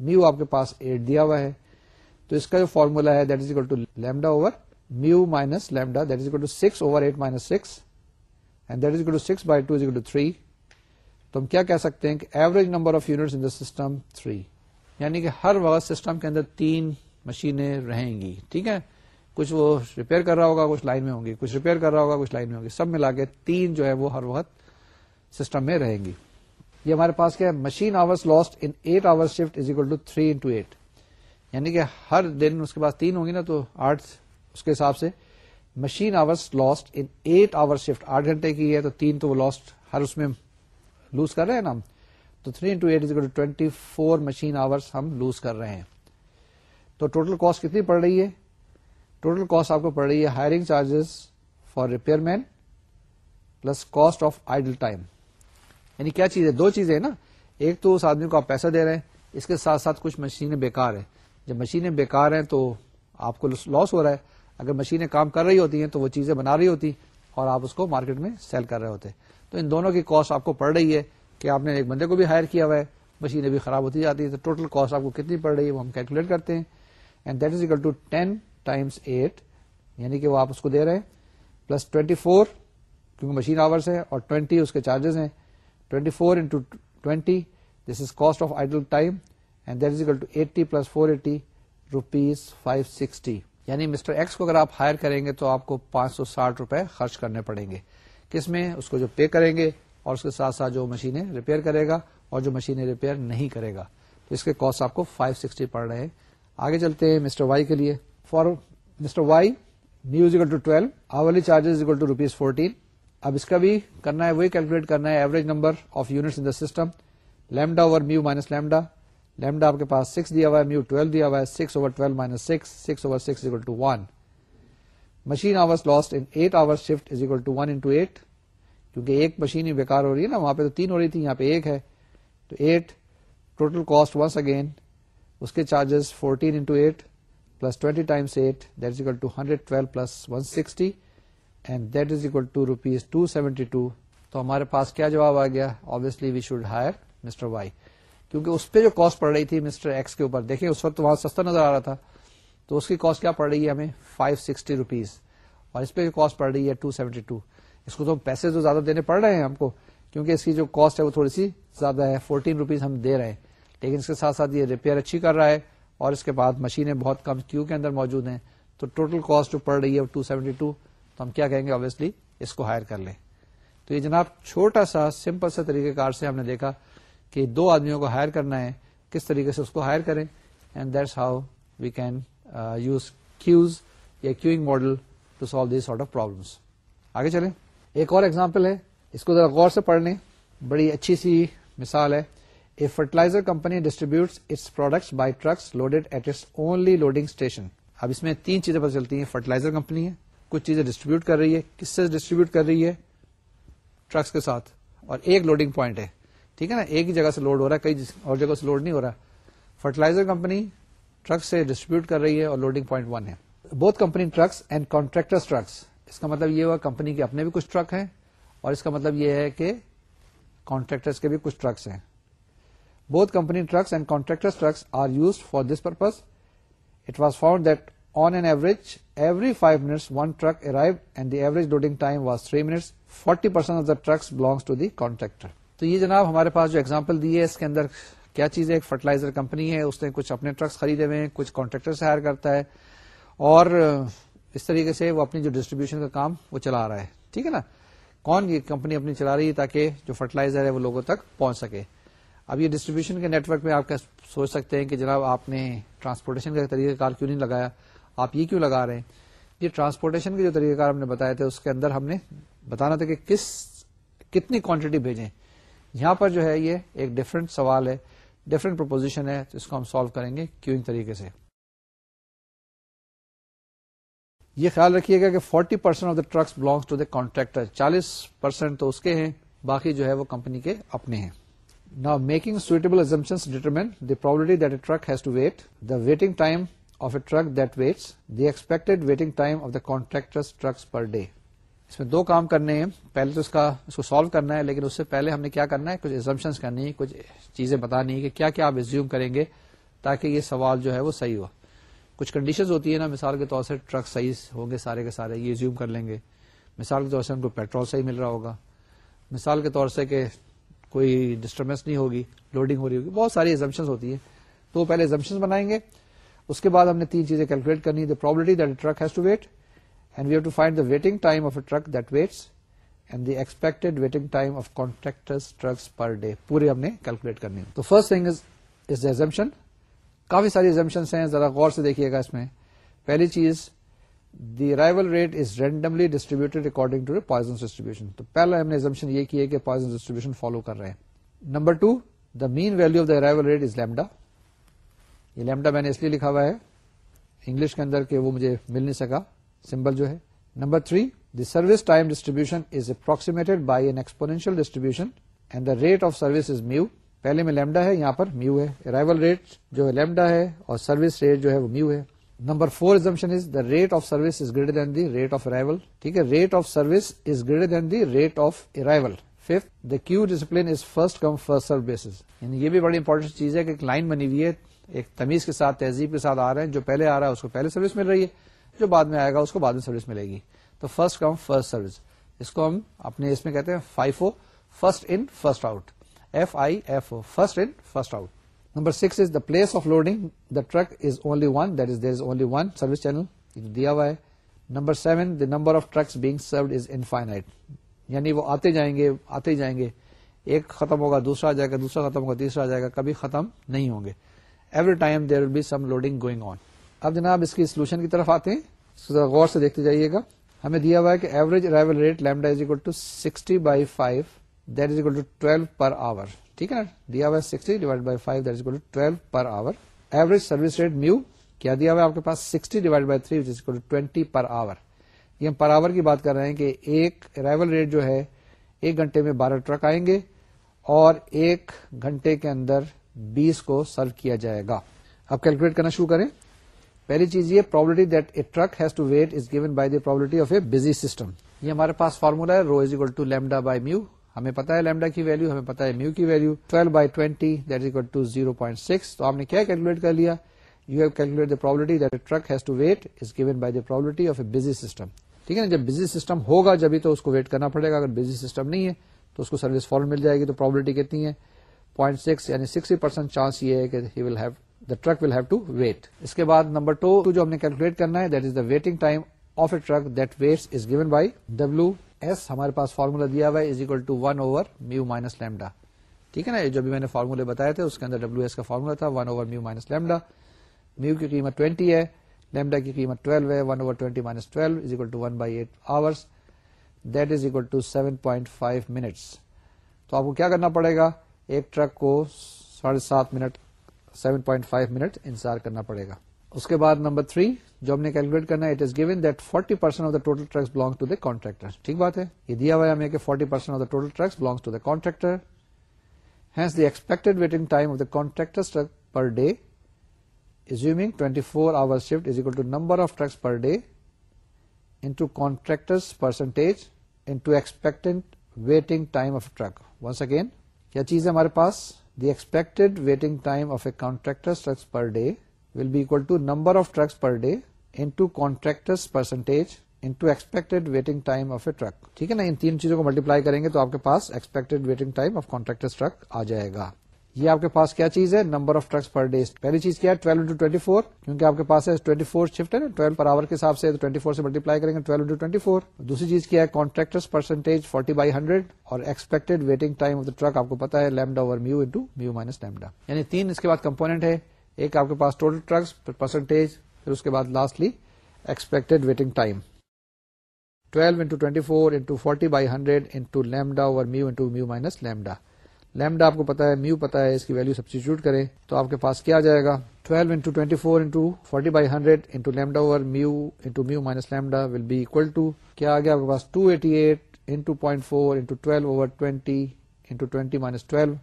میو آپ کے پاس ایٹ دیا ہوا ہے۔ تو اس کا جو فارمولا ہے that is equal to lambda over mu minus lambda that is equal to six over eight minus six and that is equal to six by two is equal to three تو ہم کیا کہہ سکتے ہیں کہ average number of units in the system three یعنی کہ ہر وقت سسٹم کے اندر تین مشینیں رہیں گی۔ ٹھیک ہے؟ کچھ وہ ریپیئر کر رہا ہوگا، کچھ لائن میں ہوں گی۔ کچھ ریپیئر کر رہا ہوگا، کچھ لائن میں ہوں گی۔ سب ملا کے تین جو ہے وہ ہر وقت سسٹم میں رہیں گی۔ یہ ہمارے پاس کیا ہے؟ Machine hours lost in eight hour shift is equal to three into eight یعنی کہ ہر دن اس کے پاس تین ہوں گی نا تو آٹھ اس کے حساب سے۔ Machine hours lost in eight hour shift آٹھ گھنٹے کی ہے تو تین تو وہ لاسٹ ہر اس میں لوز کر رہے ہیں نا ہم۔ تو three into eight is equal twenty four machine hours ہم لوز کر رہے ہیں۔ تو ٹوٹل کاسٹ کتنی پڑ رہی ہے؟ ٹوٹل کاسٹ آپ کو پڑ رہی ہے hiring charges for repairman plus cost of idle time یعنی کیا چیز ہے؟ دو چیزیں نا۔ ایک تو اس آدمی کو آپ پیسہ دے رہے ہیں، اس کے ساتھ ساتھ کچھ مشینیں بیکار ہیں۔ جب مشینیں بیکار ہیں تو آپ کو لاس ہو رہا ہے۔ اگر مشینیں کام کر رہی ہوتی ہیں تو وہ چیزیں بنا رہی ہوتی اور آپ اس کو مارکیٹ میں سیل کر رہے ہوتے۔ تو ان دونوں کی کاسٹ آپ کو پڑ رہی ہے کہ آپ نے ایک بندے کو بھی ہائر کیا ہوا ہے، مشینیں بھی خراب ہوتی جاتی ہے تو ٹوٹل کاسٹ آپ کو کتنی پڑ رہی ہے وہ ہم کیلکولیٹ کرتے ہیں۔ And that is equal to ten times eight یعنی کہ وہ آپ اس کو دے رہے ہیں۔ پلس ٹوینٹی فور کیونکہ مشین آورس ہے اور ٹوینٹی اس کے چارجز ہیں۔ Twenty four into twenty this is cost of idle time and that is equal to eighty plus four eighty rupees five sixty یعنی مسٹر ایکس کو اگر آپ ہائر کریں گے تو آپ کو پانچ سو ساٹھ روپے خرچ کرنے پڑیں گے۔ کس میں؟ اس کو جو پے کریں گے اور اس کے ساتھ ساتھ جو مشینیں ریپیئر کرے گا اور جو مشینیں ریپیئر نہیں کرے گا۔ تو اس کے کاسٹ آپ کو فائیو سکسٹی پڑ رہے ہیں۔ آگے چلتے ہیں مسٹر وائی کے لیے۔ For mister Y mu equal to twelve hourly charges equal to rupees fourteen اب اس کا بھی کرنا ہے، وہی کیلکولیٹ کرنا ہے average number of units in the system lambda over mu minus lambda lambda آپ کے پاس سکس دیا ہوا ہے میو ٹویلو دیا ہوا ہے six over twelve minus six six over six equal to one machine hours lost in eight hour shift is equal to one into eight کیونکہ ایک مشین ہی بیکار ہو رہی ہے نا، وہاں پہ تو تین ہو رہی تھی، یہاں پہ ایک ہے۔ تو eight total cost once again اس کے charges fourteen into eight plus twenty times eight that is equal to hundred twelve plus one sixty and that is equal to rupees two seventy two تو ہمارے پاس کیا جواب آ گیا؟ Obviously we should hire mister Y کیونکہ اس پہ جو کاسٹ پڑ رہی تھی مسٹر ایکس کے اوپر، دیکھیں اس وقت وہاں سستا نظر آ رہا تھا، تو اس کی کاسٹ کیا پڑ رہی ہے ہمیں؟ 560 سکسٹی روپیز اور اس پہ جو کاسٹ پڑ رہی ہے 272 اس کو تو پیسے تو زیادہ دینے پڑ رہے ہیں ہم کو، کیونکہ اس کی جو کاسٹ ہے وہ تھوڑی سی زیادہ ہے 14 روپیز ہم دے رہے ہیں. لیکن اس کے ساتھ ساتھ یہ ریپیئر اچھی کر رہا ہے، اور اس کے بعد مشینیں بہت کم کیو کے اندر موجود ہیں، تو ٹوٹل کاسٹ جو پڑ رہی ہے ٹو سیونٹی ٹو تو ہم کیا کہیں گے؟ آبیسلی اس کو ہائر کر لیں۔ تو یہ جناب چھوٹا سا سمپل سا طریقہ کار سے ہم نے دیکھا کہ دو آدمیوں کو ہائر کرنا ہے، کس طریقے سے اس کو ہائر کریں۔ And that's how we can use queues یا queuing model to solve these sort of problems آگے چلیں۔ ایک اور ایگزامپل ہے۔ اس کو ذرا غور سے پڑھ لیں۔ بڑی اچھی سی مثال ہے۔ A fertilizer company distributes its products by trucks loaded at its only loading station اب اس میں تین چیزیں پتہ چلتی ہیں۔ فرٹیلائزر کمپنی ہے۔ کچھ چیزیں ڈسٹریبیوٹ کر رہی ہے، کس سے ڈسٹریبیوٹ کر رہی ہے؟ ٹرکس کے ساتھ۔ اور ایک لوڈنگ پوائنٹ ہے۔ ٹھیک ہے نا؟ ایک ہی جگہ سے لوڈ ہو رہا ہے، کئی اور جگہ سے لوڈ نہیں ہو رہا۔ فرٹیلائزر کمپنی ٹرک سے ڈسٹریبیوٹ کر رہی ہے اور لوڈنگ پوائنٹ ون ہے۔ بہت company trucks and contractor trucks اس کا مطلب یہ ہوا کمپنی کے اپنے بھی کچھ ٹرک ہیں، اور اس کا مطلب یہ ہے کہ کانٹریکٹرس کے بھی کچھ ٹرکس ہیں۔ بہت company trucks and contractor trucks are use for this purpose it was found that on an average every five minutes one truck arrive and the average loading time was three minutes forty percent of the trucks belongs to the contractor تو یہ جناب ہمارے پاس جو example دی ہے اس کے اندر کیا چیز ہے ایک فرٹیلائزر کمپنی ہے اس نے کچھ اپنے ٹرکس خریدے ہوئے ہیں کچھ کانٹریکٹر سے ہائر کرتا ہے اور، اس طریقے سے وہ اپنی جو ڈسٹریبیوشن کا کام وہ چلا رہا ہے۔ ٹھیک ہے نا؟ کون یہ کمپنی اپنی چلا رہی ہے تاکہ جو فرٹیلائزر ہے وہ لوگوں تک پہنچ سکے؟ اب یہ ڈسٹریبیوشن کے نیٹ ورک میں آپ سوچ سکتے ہیں کہ جناب آپ نے ٹرانسپورٹیشن کا طریقہ کار کیوں نہیں لگایا؟ آپ یہ کیوں لگا رہے ہیں؟ یہ ٹرانسپورٹیشن کے جو طریقہ کار ہم نے بتایا تھے، اس کے اندر ہم نے بتانا تھا کہ کس، کتنی کوانٹٹی بھیجیں۔ یہاں پر جو ہے، یہ ایک ڈفرنٹ سوال ہے ڈفرنٹ پرپوزیشن ہے، تو اس کو ہم سالو کریں گے کیوں طریقے سے۔ یہ خیال رکھیے گا کہ 40% percent of the trucks belongs to the contractor چالیس پرسینٹ تو اس کے ہیں، باقی جو ہے وہ کمپنی کے اپنے ہیں۔ نا making suitable assumption determine the probability that a truck has to wait the waiting time of a truck that waits the expected waiting time of the contractor trucks per day اس میں دو کام کرنے ہیں. پہلے تو اس کا اس کو سالو کرنا ہے، لیکن اس سے پہلے ہم نے کیا کرنا ہے؟ کچھ ایزمپشن کرنی ہے کچھ چیزیں بتانی ہے کہ کیا کیا آپ ایزیوم کریں گے تاکہ یہ سوال جو ہے وہ صحیح ہو۔ کچھ کنڈیشن ہوتی ہے نا، مثال کے طور سے ٹرک صحیح ہوں گے سارے کے سارے، یہ زیوم کر لیں گے۔ مثال کے طور سے ان کو پیٹرول صحیح مل رہا ہوگا۔ مثال کے طور سے کہ کوئی ڈسٹربینس نہیں ہوگی لوڈنگ ہو رہی ہوگی، بہت ساری ایزمپشن ہوتی ہے تو پہلے ایزمپشن بنائیں گے اس کے بعد ہم نے تین چیزیں کیلکولیٹ کرنی the probability that truck has to wait and we have to find the waiting time of a truck that waits and the expected waiting time of contractor trucks per day پورے ہم نے calculate کرنی تو first thing is is the assumption کافی ساری assumption ہیں. ذرا غور سے دیکھیے گا اس میں. پہلی چیز the arrival rate is randomly distributed according to Poisson distribution تو پہلا ہم نے ایگزمپشن یہ کی ہے کہ پوائزن ڈسٹریبیوشن فالو کر رہے ہیں. Number two the mean value of the arrival rate is lambda یہ لیمڈا میں نے اس لیے لکھا ہوا ہے، انگلش کے اندر کہ وہ مجھے مل نہیں سکا، سمبل جو ہے۔ Number three, the service time distribution is approximated by an exponential distribution and the rate of service is mu. پہلے میں لیمڈا ہے، یہاں پر میو ہے۔ ارائیول ریٹ جو ہے لیمڈا ہے اور سروس ریٹ جو ہے وہ میو ہے۔ Number four assumption is the rate of service is greater than the rate of arrival ٹھیک ہے rate of service is greater than the rate of arrival fifth the queue discipline is first come first serve basis یعنی یہ بھی بڑی important چیز ہے کہ ایک لائن بنی ہوئی ہے۔ ایک تمیز کے ساتھ، تہذیب کے ساتھ آ رہے ہیں۔ جو پہلے آ رہا ہے، اس کو پہلے سروس مل رہی ہے۔ جو بعد میں آئے گا، اس کو بعد میں سروس ملے گی۔ تو فرسٹ کم فرسٹ سروس اس کو ہم اپنے اس میں کہتے ہیں five first in first out F I F O first in first out number six is the place of loading the truck is only one that is there is only one service channel دیا ہوا ہے۔ Number seven the number of trucks being served is infinite یعنی وہ آتے جائیں گے، آتے جائیں گے۔ ایک ختم ہوگا، دوسرا جائے گا، دوسرا ختم ہوگا، تیسرا جائے گا، کبھی ختم نہیں ہوں گے۔ Every time there will be some loading going on اب جناب اس کی سولوشن کی طرف آتے ہیں۔ غور سے دیکھتے جائیے گا۔ ہمیں دیا ہوا ہے کہ average arrival rate lambda is equal to sixty by five that is equal to twelve per hour ٹھیک ہے؟ نا دیا ہوا ہے sixty divide by five that is equal to twelve per hour average service rate mu کیا دیا ہوا ہے آپ کے پاس؟ Sixty divide by three is equal to twenty per hour یہ ہم پر آور کی بات کر رہے ہیں کہ ایک ارائیول ریٹ جو ہے، ایک گھنٹے میں بارہ ٹرک آئیں گے اور ایک گھنٹے کے اندر بیس کو سرو کیا جائے گا۔ اب کیلکولیٹ کرنا شروع کریں۔ پہلی چیز یہ probability that a truck has to wait is given by the probability of a busy system یہ ہمارے پاس فارمولا ہے rho is equal to lambda by mu ہمیں پتا ہے لیمڈا کی ویلو ہمیں پتا ہے میو کی value twelve by twenty that is equal to zero point six تو آپ نے کیا کیلکولیٹ کر لیا؟ You have calculate the probability that a truck has to wait is given by the probability of a busy system ٹھیک ہے نا؟ جب بزی سسٹم ہوگا جبھی تو اس کو ویٹ کرنا پڑے گا۔ اگر بزی سسٹم نہیں ہے تو اس کو سروس فورن مل جائے گی۔ تو پرابلٹی کتنی ہے؟ پوائنٹ سکس یعنی سکسٹی پرسینٹ چانس یہ ہے کہ he will have the truck will have to wait اس کے بعد نمبر ٹو جو ہم نے کیلکولیٹ کرنا ہے that is the waiting time of a truck that waits is given by W S ہمارے پاس فارمولا دیا ہوا ہے is equal to one over mu minus lambda ٹھیک ہے نا؟ جو بھی میں نے فارمولے بتایا تھے اس کے اندر ڈبلو ایس کا فارمولا تھا one over mu minus lambda mu کی قیمت ٹوینٹی ہے لیمڈا کی قیمت ٹویلو ہے one over twenty minus twelve is equal to one by eight hours that is equal to seven point five minutes تو آپ کو کیا کرنا پڑے گا؟ ایک ٹرک کو ساڑھے سات minute, seven point five minute انتظار کرنا پڑے گا۔ اس کے بعد نمبر تھری، جو ہم نے کیلکولیٹ کرنا ہے it is given that forty percent of the total trucks belong to the contractor ٹھیک بات ہے؟ یہ دیا ہوا ہے ہمیں کہ forty percent of the total trucks belongs to the contractor hence the expected waiting time of the contractor truck per day assuming 24 hour shift is equal to number of trucks per day into contractors percentage into expectant waiting time of truck once again کیا چیز ہے ہمارے پاس؟ The expected waiting time of a contractor trucks per day will be equal to number of trucks per day into contractors percentage into expected waiting time of a truck ٹھیک ہے نا؟ ان تین چیزوں کو ملٹیپلائی کریں گے تو آپ کے پاس expected waiting time of contractor truck آ جائے گا۔ یہ آپ کے پاس کیا چیز ہے؟ Number of trucks per day پہلی چیز کیا ہے؟ ٹویلو انٹو ٹوینٹی فور کیونکہ آپ کے پاس ہے ٹوینٹی فور شفٹ ہے نا؟ ٹویلو پر آور کے حساب سے ٹوینٹی فور سے ملٹیپلائی کریں گے ٹویلو انٹو ٹوینٹی فور دوسری چیز کیا ہے؟ Contractor percentage forty by hundred اور expected waiting time of the truck آپ کو پتا ہے lambda over mu into mu minus lambda یعنی تین اس کے بعد کمپونیٹ ہے، ایک آپ کے پاس ٹوٹل ٹرکس پرسنٹیج پھر اس کے بعد lastly expected waiting time twelve into twenty four into forty by hundred into lambda over mu into mu minus lambda lambda آپ کو پتا ہے، میو پتا ہے، اس کی ویلو سبسٹیچیوٹ کریں تو آپ کے پاس کیا جائے گا؟ 12 into twenty four into forty by hundred into lambda over mu into mu minus lambda will be equal to کیا آ گیا آپ کے پاس؟ Two eighty eight into point four into twelve over twenty into twenty minus twelve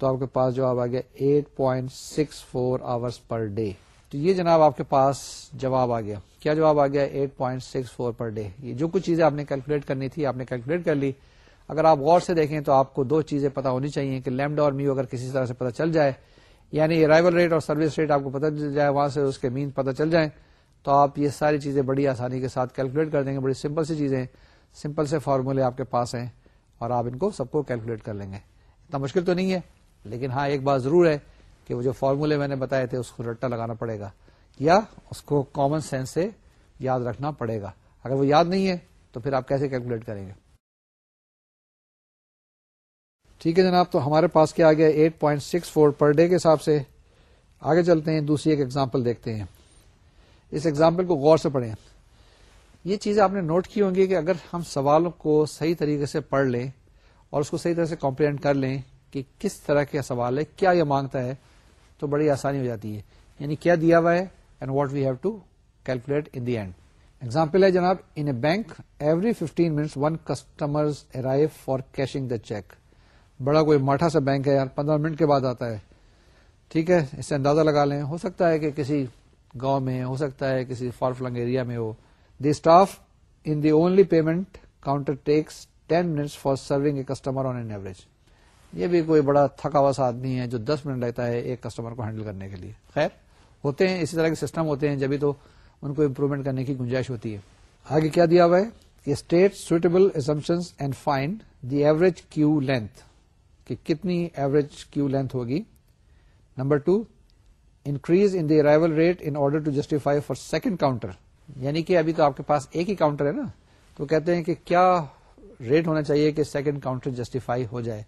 تو آپ کے پاس جواب آ گیا eight point six four hours per day تو یہ جناب آپ کے پاس جواب آ گیا۔ کیا جواب آ گیا؟ Eight point six four per day یہ جو کچھ چیزیں آپ نے کیلکولیٹ کرنی تھی، آپ نے کیلکولیٹ کر لی۔ اگر آپ غور سے دیکھیں تو آپ کو دو چیزیں پتا ہونی چاہیے کہ لیمڈا اور میو اگر کسی طرح سے پتا چل جائے یعنی ارائیول ریٹ اور سروس ریٹ آپ کو پتا چل جائے، وہاں سے اس کے مین پتا چل جائیں، تو آپ یہ ساری چیزیں بڑی آسانی کے ساتھ کیلکولیٹ کر دیں گے، بڑی سمپل سی چیزیں سمپل سے فارمولے آپ کے پاس ہیں اور آپ ان کو سب کو کیلکولیٹ کر لیں گے۔ اتنا مشکل تو نہیں ہے، لیکن ہاں ایک بات ضرور ہے کہ وہ جو فارمولے میں نے بتائے تھے، اس کو رٹا لگانا پڑے گا، یا اس کو کامن سینس سے یاد رکھنا پڑے گا۔ اگر وہ یاد نہیں ہے، تو پھر آپ کیسے کیلکولیٹ کریں گے؟ ٹھیک ہے جناب، تو ہمارے پاس کیا آ گیا eight point six four per day کے حساب سے آگے چلتے ہیں، دوسری ایک ایگزامپل دیکھتے ہیں۔ اس ایگزامپل کو غور سے پڑھیں۔ یہ چیز آپ نے نوٹ کی ہوں گی کہ اگر ہم سوالوں کو صحیح طریقے سے پڑھ لیں اور اس کو صحیح طرح سے کمپلینٹ کر لیں کہ کس طرح کا سوال ہے، کیا یہ مانگتا ہے، تو بڑی آسانی ہو جاتی ہے۔ یعنی کیا دیا ہوا ہے and what we have to calculate in the end example ہے جناب in a bank every fifteen minutes one customer arrive for cashing the cheque بڑا کوئی ماٹھا سا بینک ہے یار، پندرہ منٹ کے بعد آتا ہے۔ ٹھیک ہے، اس سے اندازہ لگا لیں۔ ہو سکتا ہے کہ کسی گاؤں میں، ہو سکتا ہے کسی فار فلنگ ایریا میں ہو۔ The staff in the only payment counter takes ten minutes for serving a customer on an average. یہ بھی کوئی بڑا تھکا ہوا سا آدمی ہے جو دس منٹ لیتا ہے ایک کسٹمر کو ہینڈل کرنے کے لیے۔ خیر، ہوتے ہیں، اسی طرح کے سسٹم ہوتے ہیں۔ جبھی تو ان کو امپروومنٹ کرنے کی گنجائش ہوتی ہے۔ آگے کیا دیا ہوا ہے؟ کہ state suitable assumption and find the average queue length کہ کتنی ایوریج کیو لینتھ ہوگی؟ Number two increase in the arrival rate in order to justify for second counter یعنی کہ ابھی تو آپ کے پاس ایک ہی کاؤنٹر ہے نا؟ تو کہتے ہیں کہ کیا ریٹ ہونا چاہیے کہ سیکنڈ کاؤنٹر جسٹیفائی ہو جائے؟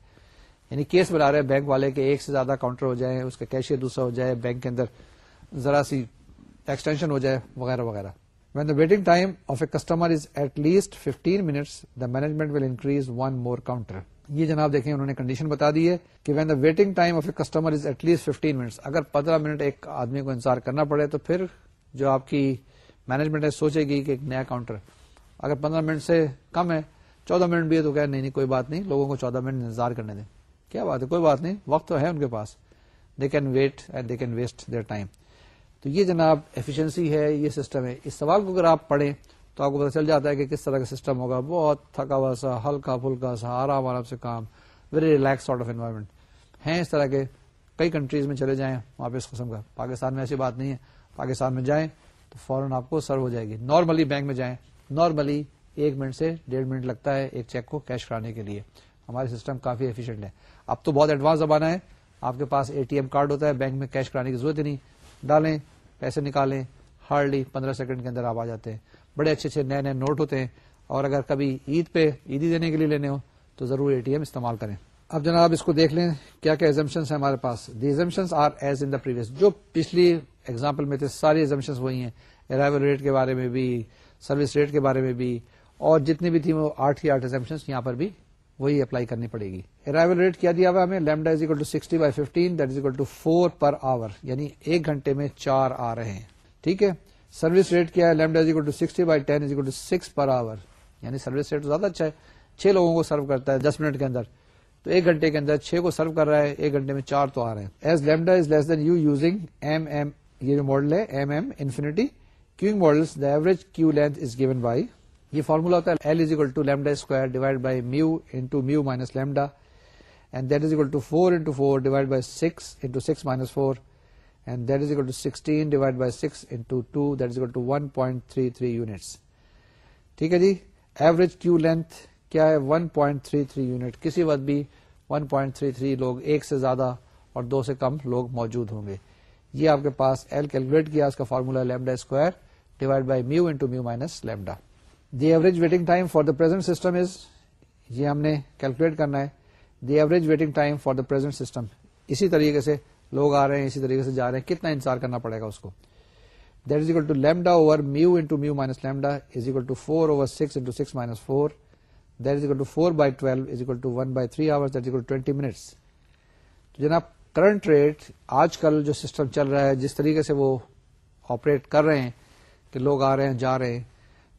یعنی کیس بنا رہے ہیں بینک والے کے ایک سے زیادہ کاؤنٹر ہو جائے اس کا کیشیئر دوسرا ہو جائے بینک کے اندر ذرا سی ایکسٹینشن ہو جائے، وغیرہ وغیرہ۔ When the waiting time of a customer is at least fifteen minutes the management will increase one more counter یہ جناب دیکھیں، انہوں نے کنڈیشن بتا دی ہے کہ when the waiting time of a customer is at least fifteen minutes اگر پندرہ منٹ ایک آدمی کو انتظار کرنا پڑے تو پھر جو آپ کی مینجمنٹ ہے، سوچے گی کہ ایک نیا کاؤنٹر اگر پندرہ منٹ سے کم ہے، چودہ منٹ بھی ہے تو کہ نہیں نہیں، کوئی بات نہیں، لوگوں کو چودہ منٹ انتظار کرنے دیں۔ کیا بات ہے؟ کوئی بات نہیں، وقت تو ہے ان کے پاس۔ They can wait and they can waste their time تو یہ جناب ایفیشنسی ہے، یہ سسٹم ہے۔ اس سوال کو اگر آپ پڑھیں تو آپ کو پتا چل جاتا ہے کہ کس طرح کا سسٹم ہوگا۔ بہت تھکا ہوا سا، ہلکا پھلکا سا، آرام آرام سے کام۔ Very relax sort of environment ہیں اس طرح کے کئی کنٹریز میں چلے جائیں وہاں پہ اس قسم کا۔ پاکستان میں ایسی بات نہیں ہے۔ پاکستان میں جائیں تو فوراً آپ کو سرو ہو جائے گی۔ نارملی بینک میں جائیں۔ نارملی ایک منٹ سے ڈیڑھ منٹ لگتا ہے ایک چیک کو کیش کرانے کے لیے۔ ہمارے سسٹم کافی ایفیشینٹ ہے۔ اب تو بہت ایڈوانس زمانہ ہے۔ آپ کے پاس اے ٹی ایم کارڈ ہوتا ہے بینک میں کیش کرانے کی ضرورت ہی نہیں۔ ڈالیں، پیسے نکالیں ہارڈلی پندرہ سیکنڈ کے اندر آپ آ جاتے ہیں۔ بڑے اچھے اچھے نئے نئے نوٹ ہوتے ہیں اور اگر کبھی عید پہ عیدی دینے کے لیے لینے ہو تو ضرور اے ٹی ایم استعمال کریں۔ اب جناب اس کو دیکھ لیں کیا کیا ایزمپشن ہے ہمارے پاس۔ They are as in the previous جو پچھلی ایگزامپل میں تھے، ساری ایزمپشن وہی ہیں۔ ارائیول ریٹ کے بارے میں بھی سروس ریٹ کے بارے میں بھی، اور جتنی بھی تھی وہ آٹھ ہی آٹھ ایگزامپشن یہاں پر بھی وہی اپلائی کرنی پڑے گی۔ ارائیول ریٹ کیا دیا ہوا ہمیں؟ Lambda is equal to sixty by fifteen that is equal to four per hour یعنی ایک گھنٹے میں چار آ رہے ہیں۔ ٹھیک ہے؟ سروس ریٹ کیا ہے lambda is equal to sixty by ten is equal to six per hour یعنی سروس ریٹ زیادہ اچھا ہے۔ چھ لوگوں کو سرو کرتا ہے، دس منٹ کے اندر۔ تو ایک گھنٹے کے اندر چھ کو سرو کر رہا ہے، ایک گھنٹے میں چار تو آ رہے ہیں۔ As lambda is less than mu using M M یہ جو ماڈل ہے M M infinity queuing model the average queue length is given by یہ فارمولا ہوتا ہے L is equal to lambda square divide by mu into mu minus lambda and that is equal to four into four divide by six into six minus four and that is equal to sixteen divide by six into two that is equal to one point three three units ٹھیک ہے جی average queue length کیا ہے one point three three unit کسی وقت بھی one point three three لوگ ایک سے زیادہ اور دو سے کم لوگ موجود ہوں گے یہ آپ کے پاس ایل کیلکولیٹ کیا اس کا formula lambda square divide by mu into mu minus lambda the average waiting time for the present system is یہ ہم نے کیلکولیٹ کرنا ہے the average waiting time for the present system اسی طریقے سے لوگ آ رہے ہیں اسی طریقے سے جا رہے ہیں، کتنا انتظار کرنا پڑے گا اس کو؟ That is equal to lambda over mu into mu minus lambda is equal to four over six into six minus four that is equal to four by twelve is equal to one by three hour that equal twenty minutes جناب current rate آج کل جو system چل رہا ہے، جس طریقے سے وہ آپریٹ کر رہے ہیں کہ لوگ آ رہے ہیں، جا رہے ہیں،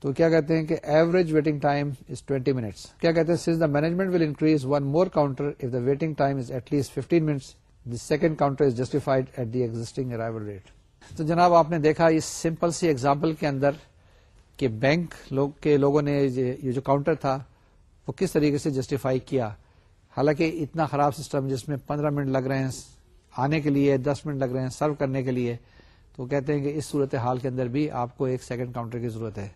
تو کیا کہتے ہیں کہ average waiting time is twenty minutes کیا کہتے ہیں؟ Since the management will increase one more counter if the waiting time is at least fifteen minutes the second counter is justified at the existing arrival rate تو جناب آپ نے دیکھا اس simple سی ایگزامپل کے اندر کہ بینک لوگ کے لوگوں نے یہ جو کاؤنٹر تھا، وہ کس طریقے سے جسٹیفائی کیا؟ حالانکہ اتنا خراب سسٹم جس میں پندرہ منٹ لگ رہے ہیں، آنے کے لیے، دس منٹ لگ رہے ہیں سرو کرنے کے لیے، تو کہتے ہیں کہ اس صورت حال کے اندر بھی آپ کو ایک سیکنڈ کاؤنٹر کی ضرورت ہے۔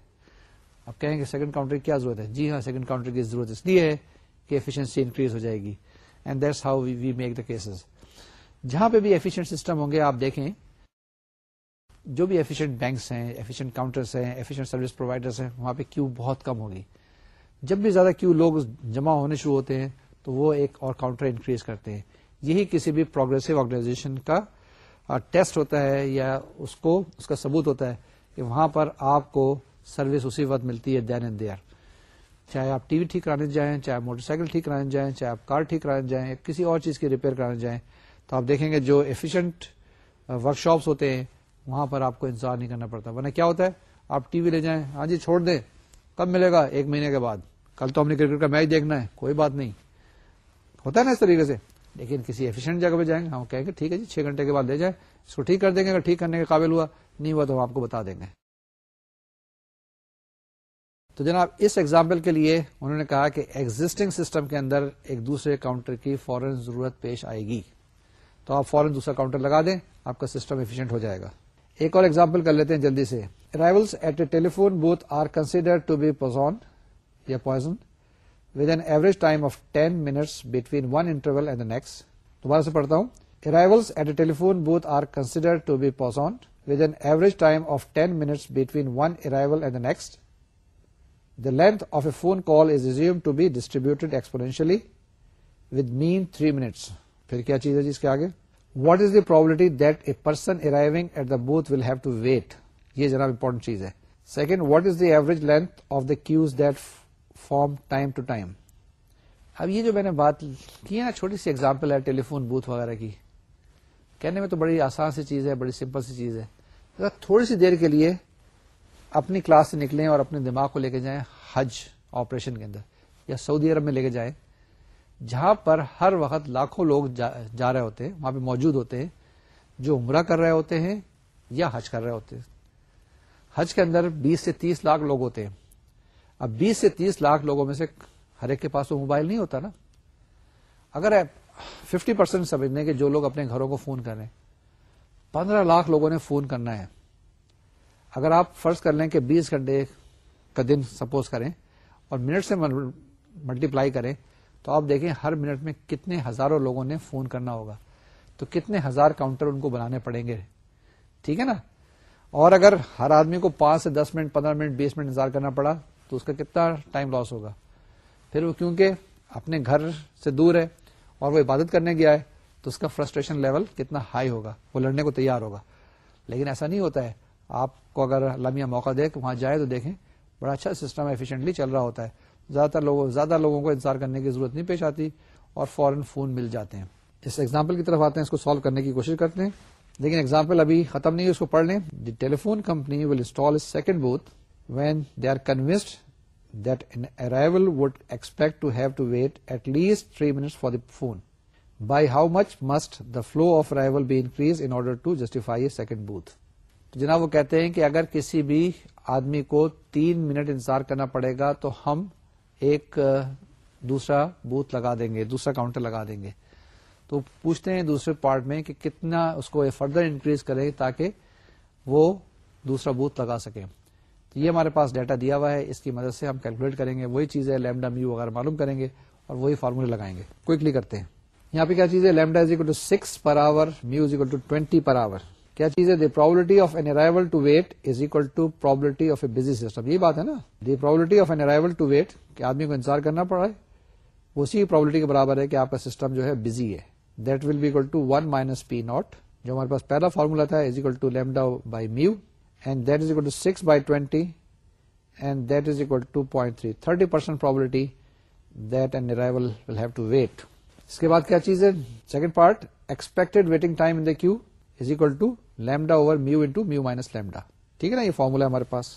آپ کہیں کہ سیکنڈ کاؤنٹر کی کیا ضرورت ہے؟ جی ہاں سیکنڈ کاؤنٹر کی ضرورت اس لیے ہے کہ ایفیشنسی انکریز ہو جائے گی۔ And that's how we make the cases جہاں پہ بھی ایفیشنٹ سسٹم ہوں گے، آپ دیکھیں، جو بھی ایفیشنٹ بینکس ہیں ایفیشنٹ کاؤنٹرس ہیں ایفیشنٹ سروس پرووائڈرس ہیں، وہاں پہ کیو بہت کم ہوگی۔ جب بھی زیادہ کیو لوگ جمع ہونے شروع ہوتے ہیں، تو وہ ایک اور کاؤنٹر انکریز کرتے ہیں۔ یہی کسی بھی پروگرسو آرگنائزیشن کا ٹیسٹ ہوتا ہے یا اس کو، اس کا ثبوت ہوتا ہے کہ وہاں پر آپ کو سروس اسی وقت ملتی ہے دین اینڈ دیئر چاہے آپ ٹی وی ٹھیک کرانے جائیں، چاہے موٹر سائیکل ٹھیک کرانے جائیں، چاہے آپ کار ٹھیک کرانے جائیں کسی اور چیز کی ریپیئر کرانے جائیں تو آپ دیکھیں گے جو ایفیشنٹ ورک شاپس ہوتے ہیں، وہاں پر آپ کو انتظار نہیں کرنا پڑتا۔ ورنہ کیا ہوتا ہے؟ آپ ٹی وی لے جائیں ہاں جی چھوڑ دیں، کب ملے گا؟ ایک مہینے کے بعد۔ کل تو ہم نے کرکٹ کا میچ دیکھنا ہے، کوئی بات نہیں۔ ہوتا ہے نا اس طریقے سے؟ لیکن کسی ایفیشنٹ جگہ پہ جائیں گے، ہم کہیں گے ٹھیک ہے جی چھ گھنٹے کے بعد لے جائیں۔ اس کو ٹھیک کر دیں گے، اگر ٹھیک کرنے کے قابل ہوا، نہیں ہوا تو ہم آپ کو بتا دیں گے۔ تو جناب، اس ایگزامپل کے لیے انہوں نے کہا کہ ایگزٹنگ سسٹم کے اندر ایک دوسرے کاؤنٹر کی فورن ضرورت پیش آئے گی۔ تو آپ فورن دوسرا کاؤنٹر لگا دیں، آپ کا سسٹم ایفیشنٹ ہو جائے گا۔ ایک اور ایگزامپل کر لیتے ہیں جلدی سے۔ Arrivals at a telephone booth are consider to be Poisson یا Poisson with an average time of ten minutes between one interval and next دوبارہ سے پڑھتا ہوں۔ Arrivals at a telephone booth are consider to be Poisson with an average time of ten minutes between one arrival and next the length of a phone call is resume to be distributed exponentially with mean three minutes پھر کیا چیز ہے جی اس کے آگے؟ What is the probability that a person arriving at the booth will have to wait یہ جناب امپورٹنٹ چیز ہے۔ Second what is the average length of the queues that form time to time اب یہ جو میں نے بات کی ہے نا، چھوٹی سی ایگزامپل ہے ٹیلیفون بوتھ وغیرہ کی۔ کہنے میں تو بڑی آسان سی چیز ہے، بڑی سمپل سی چیز ہے۔ تھوڑی سی دیر کے لیے اپنی کلاس سے نکلیں اور اپنے دماغ کو لے کے جائیں حج آپریشن کے اندر، یا سعودی عرب میں لے کے جائیں جہاں پر ہر وقت لاکھوں لوگ جا رہے ہوتے ہیں، وہاں پہ موجود ہوتے ہیں، جو عمرہ کر رہے ہوتے ہیں یا حج کر رہے ہوتے ہیں۔ حج کے اندر بیس سے تیس لاکھ لوگ ہوتے ہیں۔ اب بیس سے تیس لاکھ لوگوں میں سے ہر ایک کے پاس تو موبائل نہیں ہوتا نا۔ اگر ففٹی پرسینٹ سمجھنے کہ جو لوگ اپنے گھروں کو فون کر رہے ہیں، پندرہ لاکھ لوگوں نے فون کرنا ہے۔ اگر آپ فرض کر لیں کہ بیس گھنٹے کا دن سپوز کریں اور منٹ سے ملٹی پلائی کریں تو آپ دیکھیں ہر منٹ میں کتنے ہزاروں لوگوں نے فون کرنا ہوگا۔ تو کتنے ہزار کاؤنٹر ان کو بنانے پڑیں گے؟ ٹھیک ہے نا؟ اور اگر ہر آدمی کو پانچ سے دس منٹ، پندرہ منٹ، بیس منٹ انتظار کرنا پڑا، تو اس کا کتنا ٹائم لاس ہوگا؟ پھر وہ کیونکہ اپنے گھر سے دور ہے اور وہ عبادت کرنے گیا ہے، تو اس کا فرسٹریشن لیول کتنا ہائی ہوگا؟ وہ لڑنے کو تیار ہوگا۔ لیکن ایسا نہیں ہوتا ہے۔ آپ کو اگر لمحہ موقع دے کہ وہاں جائے تو دیکھیں، بڑا اچھا سسٹم ایفیشینٹلی چل رہا ہوتا ہے۔ زیادہ تر لوگوں زیادہ لوگوں کو انتظار کرنے کی ضرورت نہیں پیش آتی اور فورن فون مل جاتے ہیں۔ اس ایگزامپل کی طرف آتے ہیں، اس کو سالو کرنے کی کوشش کرتے ہیں۔ لیکن ایگزامپل ابھی ختم نہیں ہے اس کو پڑھ لیں۔ The telephone company will install second booth when they are convinced that an arrival would expect to have to wait at least three minutes for the phone by how much must the flow of arrival be increase in order to justify a second booth تو جناب وہ کہتے ہیں کہ اگر کسی بھی آدمی کو تین منٹ انتظار کرنا پڑے گا تو ہم ایک دوسرا بوتھ لگا دیں گے، دوسرا کاؤنٹر لگا دیں گے۔ تو پوچھتے ہیں دوسرے پارٹ میں کہ کتنا اس کو فردر انکریز کرے تاکہ وہ دوسرا بوتھ لگا سکے تو یہ ہمارے پاس ڈیٹا دیا ہوا ہے، اس کی مدد سے ہم کیلکولیٹ کریں گے۔ وہی چیز ہے لیمڈا میو وغیرہ معلوم کریں گے اور وہی فارمولے لگائیں گے۔ کوئکلی کرتے ہیں۔ یہاں پہ کیا چیز ہے؟ Lambda is equal to six per hour mu is equal to twenty per hour کیا چیز ہے؟ The probability of an arrival to wait is equal to probability of a busy system یہ بات ہے نا؟ The probability of an arrival to wait کہ آدمی کو انتظار کرنا پڑا ہے، اسی پرابلٹی کے برابر ہے کہ آپ کا سسٹم جو ہے بزی ہے۔ That will be equal to one minus P naught جو ہمارے پاس پہلا فارمولا تھا is equal to lambda by mu and that is equal to six by twenty and that is equal to point three thirty percent probability that an arrival will have to wait اس کے بعد کیا چیز ہے؟ Second part expected waiting time in the queue is equal to lambda over mu into mu minus lambda ٹھیک ہے نا، یہ formula ہمارے پاس۔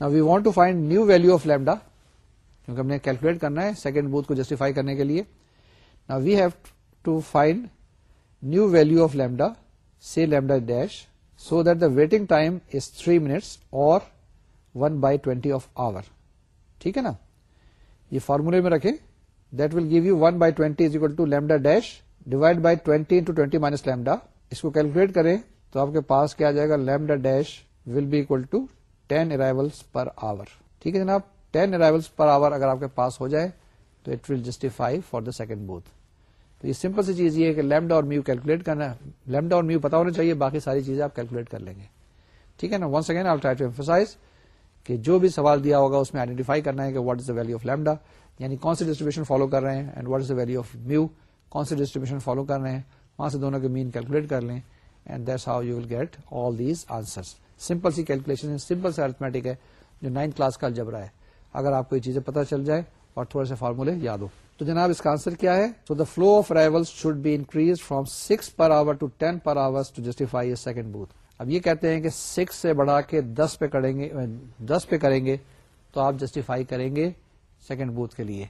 نا we want to find new value of lambda کیونکہ ہم نے کیلکولیٹ کرنا ہے سیکنڈ بوتھ کو جسٹیفائی کرنے کے لیے۔ نا we have to find new value of lambda see lambda dash so that the waiting time is three minutes or one by twenty of hour ٹھیک ہے نا؟ یہ فارمولے میں رکھیں that will give you one by twenty is equal to lambda dash divide by twenty into twenty minus lambda اس کو calculate کریں۔ تو آپ کے پاس کیا جائے گا؟ Lambda dash will be equal to ten arrival per hour ٹھیک ہے جناب؟ ٹین ارائیول پر آور اگر آپ کے پاس ہو جائے، تو it will justify for the second booth تو یہ سمپل سی چیز یہ ہے کہ لیمڈا اور میو کیلکولیٹ کرنا لیمڈا اور میو پتا ہونا چاہیے، باقی ساری چیزیں آپ کیلکولیٹ کر لیں گے۔ ٹھیک ہے نا؟ One second I try to emphasize کہ جو بھی سوال دیا ہوگا، اس میں آئیڈینٹیفائی کرنا ہے کہ what is the value of lambda یعنی کون سی ڈسٹریبیوشن فالو کر رہے ہیں and what is the value of mu کون سی ڈسٹریبیوشن فالو کر رہے ہیں۔ وہاں سے دونوں کے مین کیلکولیٹ کر لیں۔ And that's how you will get all these answer simple C calculation simple سے ارتھمیٹک ہے جو نائنتھ کلاس کا جبرا ہے اگر آپ کو یہ چیزیں پتہ چل جائے اور تھوڑے سے فارمولے یاد ہو تو جناب اس کا آنسر کیا ہے so the flow of arrival should be increase from six per hour to ten per hour to justify a second booth اب یہ کہتے ہیں کہ سکس سے بڑھا کے دس پہ کریں گے دس پہ کریں گے تو آپ جسٹیفائی کریں گے سیکنڈ بوتھ کے لیے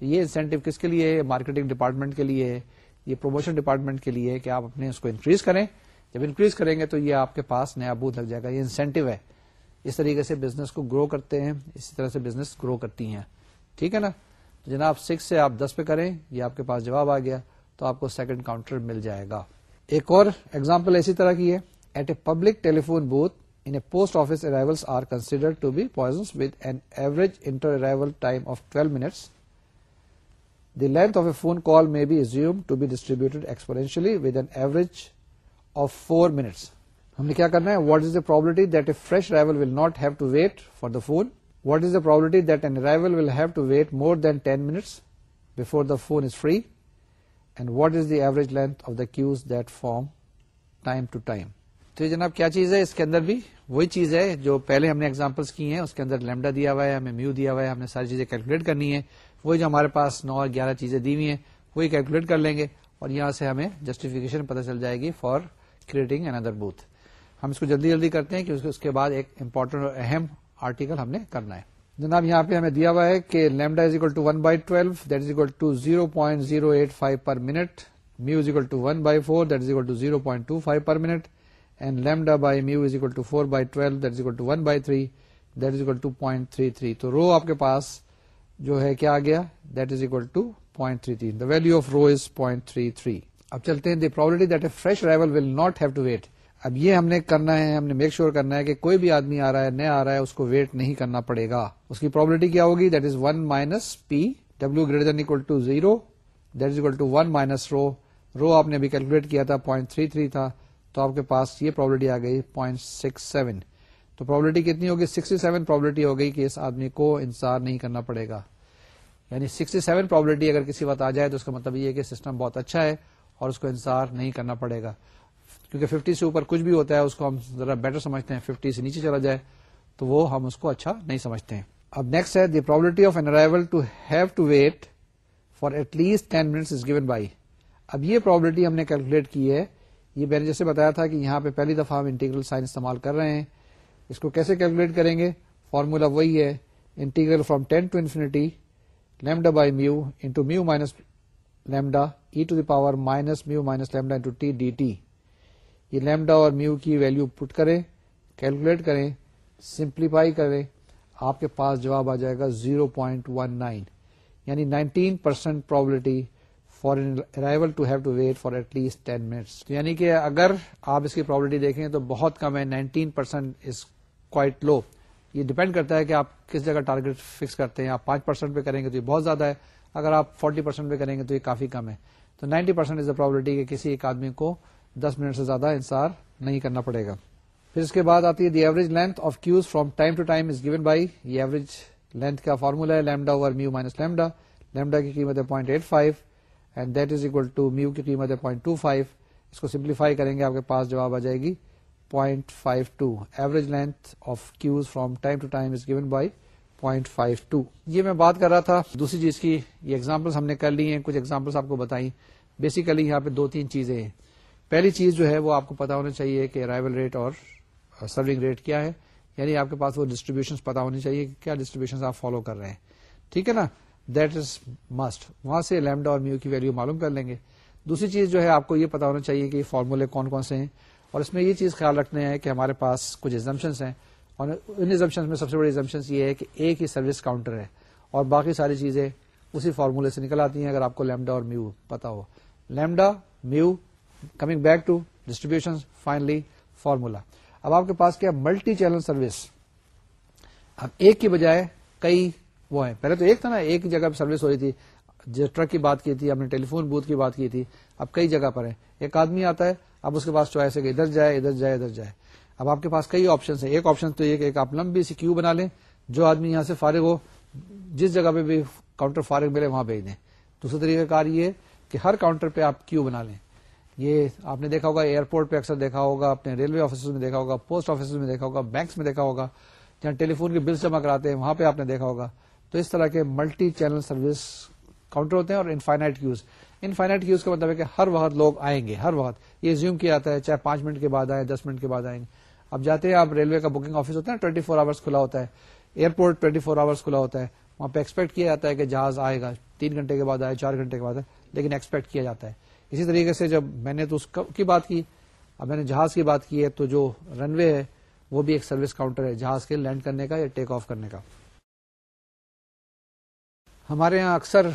تو یہ انسینٹو کس کے لیے مارکیٹنگ ڈپارٹمنٹ کے لیے یہ پروموشن ڈپارٹمنٹ کے لیے کہ آپ اپنے اس کو انکریز کریں جب انکریز کریں گے تو یہ آپ کے پاس نیا بوتھ لگ جائے گا، یہ انسینٹو ہے۔ اس طریقے سے بزنس کو گرو کرتے ہیں، اسی طرح سے بزنس گرو کرتی ہیں۔ ٹھیک ہے نا؟ تو جناب سکس سے آپ دس پہ کریں، یہ آپ کے پاس جواب آ گیا، تو آپ کو سیکنڈ کاؤنٹر مل جائے گا۔ ایک اور ایگزامپل اسی طرح کی ہے۔ At a public telephone booth in post office arrival are consider to be Poisson with an average inter arrival time of twelve minutes the length of a phone call may be assume to be distributed exponentially with an average of four minutes ہم نے کیا کرنا ہے؟ What is the probability that a fresh arrival will not have to wait for the phone what is the probability that an arrival will have to wait more than ten minutes before the phone is free and what is the average length of the queues that form time to time تو یہ جناب کیا چیز ہے؟ اس کے اندر بھی وہی چیز ہے جو پہلے ہم نے ایگزامپلس کی ہیں. اس کے اندر لیمڈا دیا ہوا ہے، ہمیں میو دیا ہوا ہے، ہم نے ساری چیزیں کیلکولیٹ کرنی ہے وہی جو ہمارے پاس نو اور گیارہ چیزیں دی ہوئی ہیں، وہی کیلکولیٹ کر لیں گے اور یہاں سے ہمیں جسٹیفیکیشن پتہ چل جائے گی فار کریٹنگ اندر بوتھ ہم اس کو جلدی جلدی کرتے ہیں کہ اس کے بعد ایک امپورٹنٹ اور اہم آرٹیکل ہم نے کرنا ہے۔ جناب، یہاں پہ ہمیں دیا ہوا ہے کہ lambda is equal to one by twelve that is equal to zero point zero eight five per minute mu is equal to one by four that is equal to zero point two five per minute and lambda by mu is equal to four by twelve that is equal to one by three that is equal to point three three تو rho آپ کے پاس جو ہے کیا آ گیا? That is equal to point three three the value of rho is point three three اب چلتے ہیں. The probability that a fresh arrival will not have to wait اب یہ ہم نے کرنا ہے، ہم نے میک شیور کرنا ہے کہ کوئی بھی آدمی آ رہا ہے، نیا آ رہا ہے، اس کو ویٹ نہیں کرنا پڑے گا. اس کی پرابلٹی کیا ہوگی؟ That is one minus P W greater than equal to zero that is equal to one minus rho rho آپ نے ابھی کیلکولیٹ کیا تھا پوائنٹ تھری تھری تھا تو آپ کے پاس یہ پرابلٹی آ گئی پوائنٹ سکس سیون تو پرابلٹی کتنی ہوگی سکسٹی سیون پرابلٹی ہو گئی کہ اس آدمی کو انتظار نہیں کرنا پڑے گا یعنی سکسٹی سیون پرابلٹی اگر کسی وقت آ جائے تو اس کا مطلب یہ ہے کہ سسٹم بہت اچھا ہے اور اس کو انتظار نہیں کرنا پڑے گا۔ کیونکہ ففٹی سے اوپر کچھ بھی ہوتا ہے، اس کو ہم ذرا بیٹر سمجھتے ہیں۔ ففٹی سے نیچے چلا جائے تو وہ ہم اس کو اچھا نہیں سمجھتے ہیں۔ اب نیکسٹ ہے the probability of an arrival to have to wait for at least ten minutes is given by اب یہ پرابلٹی ہم نے کیلکولیٹ کی ہے۔ یہ میں نے جیسے بتایا تھا کہ یہاں پہ پہلی دفعہ ہم انٹیگرل سائن استعمال کر رہے ہیں۔ اس کو کیسے کیلکولیٹ کریں گے؟ فارمولا وہی ہے integral from ten to infinity lambda by mu into mu minus lambda E to the power minus mu minus lambda into T D T یہ لیمڈا اور میو کی ویلو پٹ کریں کیلکولیٹ کریں simplify کریں، آپ کے پاس جواب آ جائے گا زیرو پوائنٹ ون نائن یعنی nineteen percent probability for arrival to have to wait for at least ten minutes یعنی کہ اگر آپ اس کی پرابلٹی دیکھیں تو بہت کم ہے nineteen percent is quite low یہ ڈپینڈ کرتا ہے کہ آپ کس جگہ ٹارگیٹ فکس کرتے ہیں۔ آپ پانچ پرسینٹ پہ کریں گے تو یہ بہت زیادہ ہے۔ اگر آپ فورٹی پرسینٹ پہ کریں گے تو یہ کافی کم ہے۔ تو ninety percent is the probability کہ کسی ایک آدمی کو دس منٹ سے زیادہ انتظار نہیں کرنا پڑے گا۔ پھر اس کے بعد آتی ہے the average length of queues from time to time is given by یہ ایوریج لینتھ کا فارمولا ہے؟ Lambda over mu minus lambda lambda کی قیمت ہے point eight five and that is equal to mu کی قیمت ہے پوائنٹ ٹو فائیو اس کو سمپلیفائی کریں گے، آپ کے پاس جواب آ جائے گی point five two average length of queues from time to time is given by point five two یہ میں بات کر رہا تھا۔ دوسری چیز کی، یہ ایگزامپلس ہم نے کر لی ہیں، کچھ ایگزامپلس آپ کو بتائی بیسیکلی یہاں پہ دو تین چیزیں ہیں۔ پہلی چیز جو ہے، وہ آپ کو پتا ہونا چاہیے کہ ارائیول ریٹ اور سرونگ ریٹ کیا ہے۔ یعنی آپ کے پاس وہ ڈسٹریبیوشن پتا ہونی چاہیے کہ کیا ڈسٹریبیوشن آپ فالو کر رہے ہیں۔ ٹھیک ہے نا؟ دیٹ از مسٹ وہاں سے لیمڈا اور میو کی ویلو معلوم کر لیں گے۔ دوسری چیز جو ہے، آپ کو یہ پتا ہونا چاہیے کہ فارمولے کون کون سے ہیں۔ اور اس میں یہ چیز خیال رکھنے ہیں کہ ہمارے پاس کچھ ایگزمشنس ہیں۔ اور ان ایگزمشن میں سب سے بڑی ایگزمشن یہ ہے کہ ایک ہی سروس کاؤنٹر ہے اور باقی ساری چیزیں اسی فارمولے سے نکل آتی ہیں اگر آپ کو لیمڈا اور میو پتا ہو۔ Lambda mu coming back to distribution finally formula اب آپ کے پاس کیا ملٹی چینل سروس اب ایک کی بجائے کئی وہ ہیں۔ پہلے تو ایک تھا نا، ایک جگہ پہ سروس ہو رہی تھی۔ جو ٹرک کی بات کی تھی ہم نے ٹیلی فون بوتھ کی بات کی تھی۔ اب کئی جگہ پر ہے ایک آدمی آتا ہے، اب اس کے پاس چوائس ہے کہ ادھر جائے ادھر جائے ادھر جائے۔ اب آپ کے پاس کئی آپشن ہیں۔ ایک آپشن تو یہ کہ ایک آپ لمبی سی کیو بنا لیں، جو آدمی یہاں سے فارغ ہو، جس جگہ پہ بھی کاؤنٹر فارغ ملے وہاں بھیج دیں۔ دوسرا طریقہ کار یہ کہ ہر کاؤنٹر پہ آپ کیو بنا لیں۔ یہ آپ نے دیکھا ہوگا ایئرپورٹ پہ اکثر دیکھا ہوگا، اپنے ریلوے آفیسز میں دیکھا ہوگا پوسٹ آفیس میں دیکھا ہوگا بینکس میں دیکھا ہوگا، جہاں ٹیلی فون کے بلس جمع کراتے ہیں، وہاں پہ آپ نے دیکھا ہوگا۔ تو اس طرح کے ملٹی چینل سروس کاؤنٹر ہوتے ہیں اور انفائنائٹ کیوز انفائنائٹ کیوز کا مطلب ہے کہ ہر وقت لوگ آئیں گے، ہر وقت۔ یہ زیوم کیا جاتا ہے، چاہے پانچ منٹ کے بعد آئے دس منٹ کے بعد آئیں۔ گے اب جاتے ہیں، آپ ریلوے کا بکنگ آفس ہوتا ہے ٹوئنٹی فور آورس کھلا ہوتا ہے۔ ایئرپورٹ ٹوئنٹی فور آورس کھلا ہوتا ہے۔ وہاں پہ ایکسپیکٹ کیا جاتا ہے کہ جہاز آئے گا، تین گھنٹے کے بعد آئے، چار گھنٹے کے بعد آئے، لیکن ایکسپیکٹ کیا جاتا ہے۔ اسی طریقے سے جب میں نے تو اس کی بات کی، اب میں نے جہاز کی بات کی ہے تو جو رن وے ہے، وہ بھی ایک سروس کاؤنٹر ہے، جہاز کے لینڈ کرنے کا یا ٹیک آف کرنے کا۔ ہمارے یہاں اکثر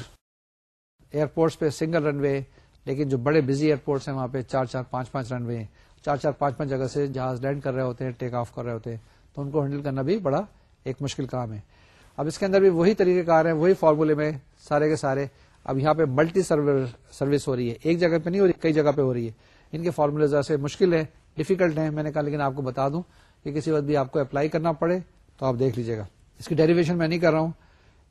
ایئرپورٹس پہ سنگل رن وے لیکن جو بڑے بزی ایئرپورٹس ہیں، وہاں پہ چار چار، پانچ پانچ رن وے ہیں۔ چار چار پانچ پانچ جگہ سے جہاز لینڈ کر رہے ہوتے ہیں ٹیک آف کر رہے ہوتے ہیں۔ تو ان کو ہینڈل کرنا بھی بڑا ایک مشکل کام ہے۔ اب اس کے اندر بھی وہی طریقہ کار ہیں، وہی فارمولے میں سارے کے سارے۔ اب یہاں پہ ملٹی سروس ہو رہی ہے۔ ایک جگہ پہ نہیں ہو رہی، کئی جگہ پہ ہو رہی ہے۔ ان کے فارمولے سے مشکل ہیں ڈیفیکلٹ ہیں۔ میں نے کہا لیکن آپ کو بتا دوں کہ کسی وقت بھی آپ کو اپلائی کرنا پڑے تو آپ دیکھ لیجیے گا۔ اس کی ڈیریویشن میں نہیں کر رہا ہوں۔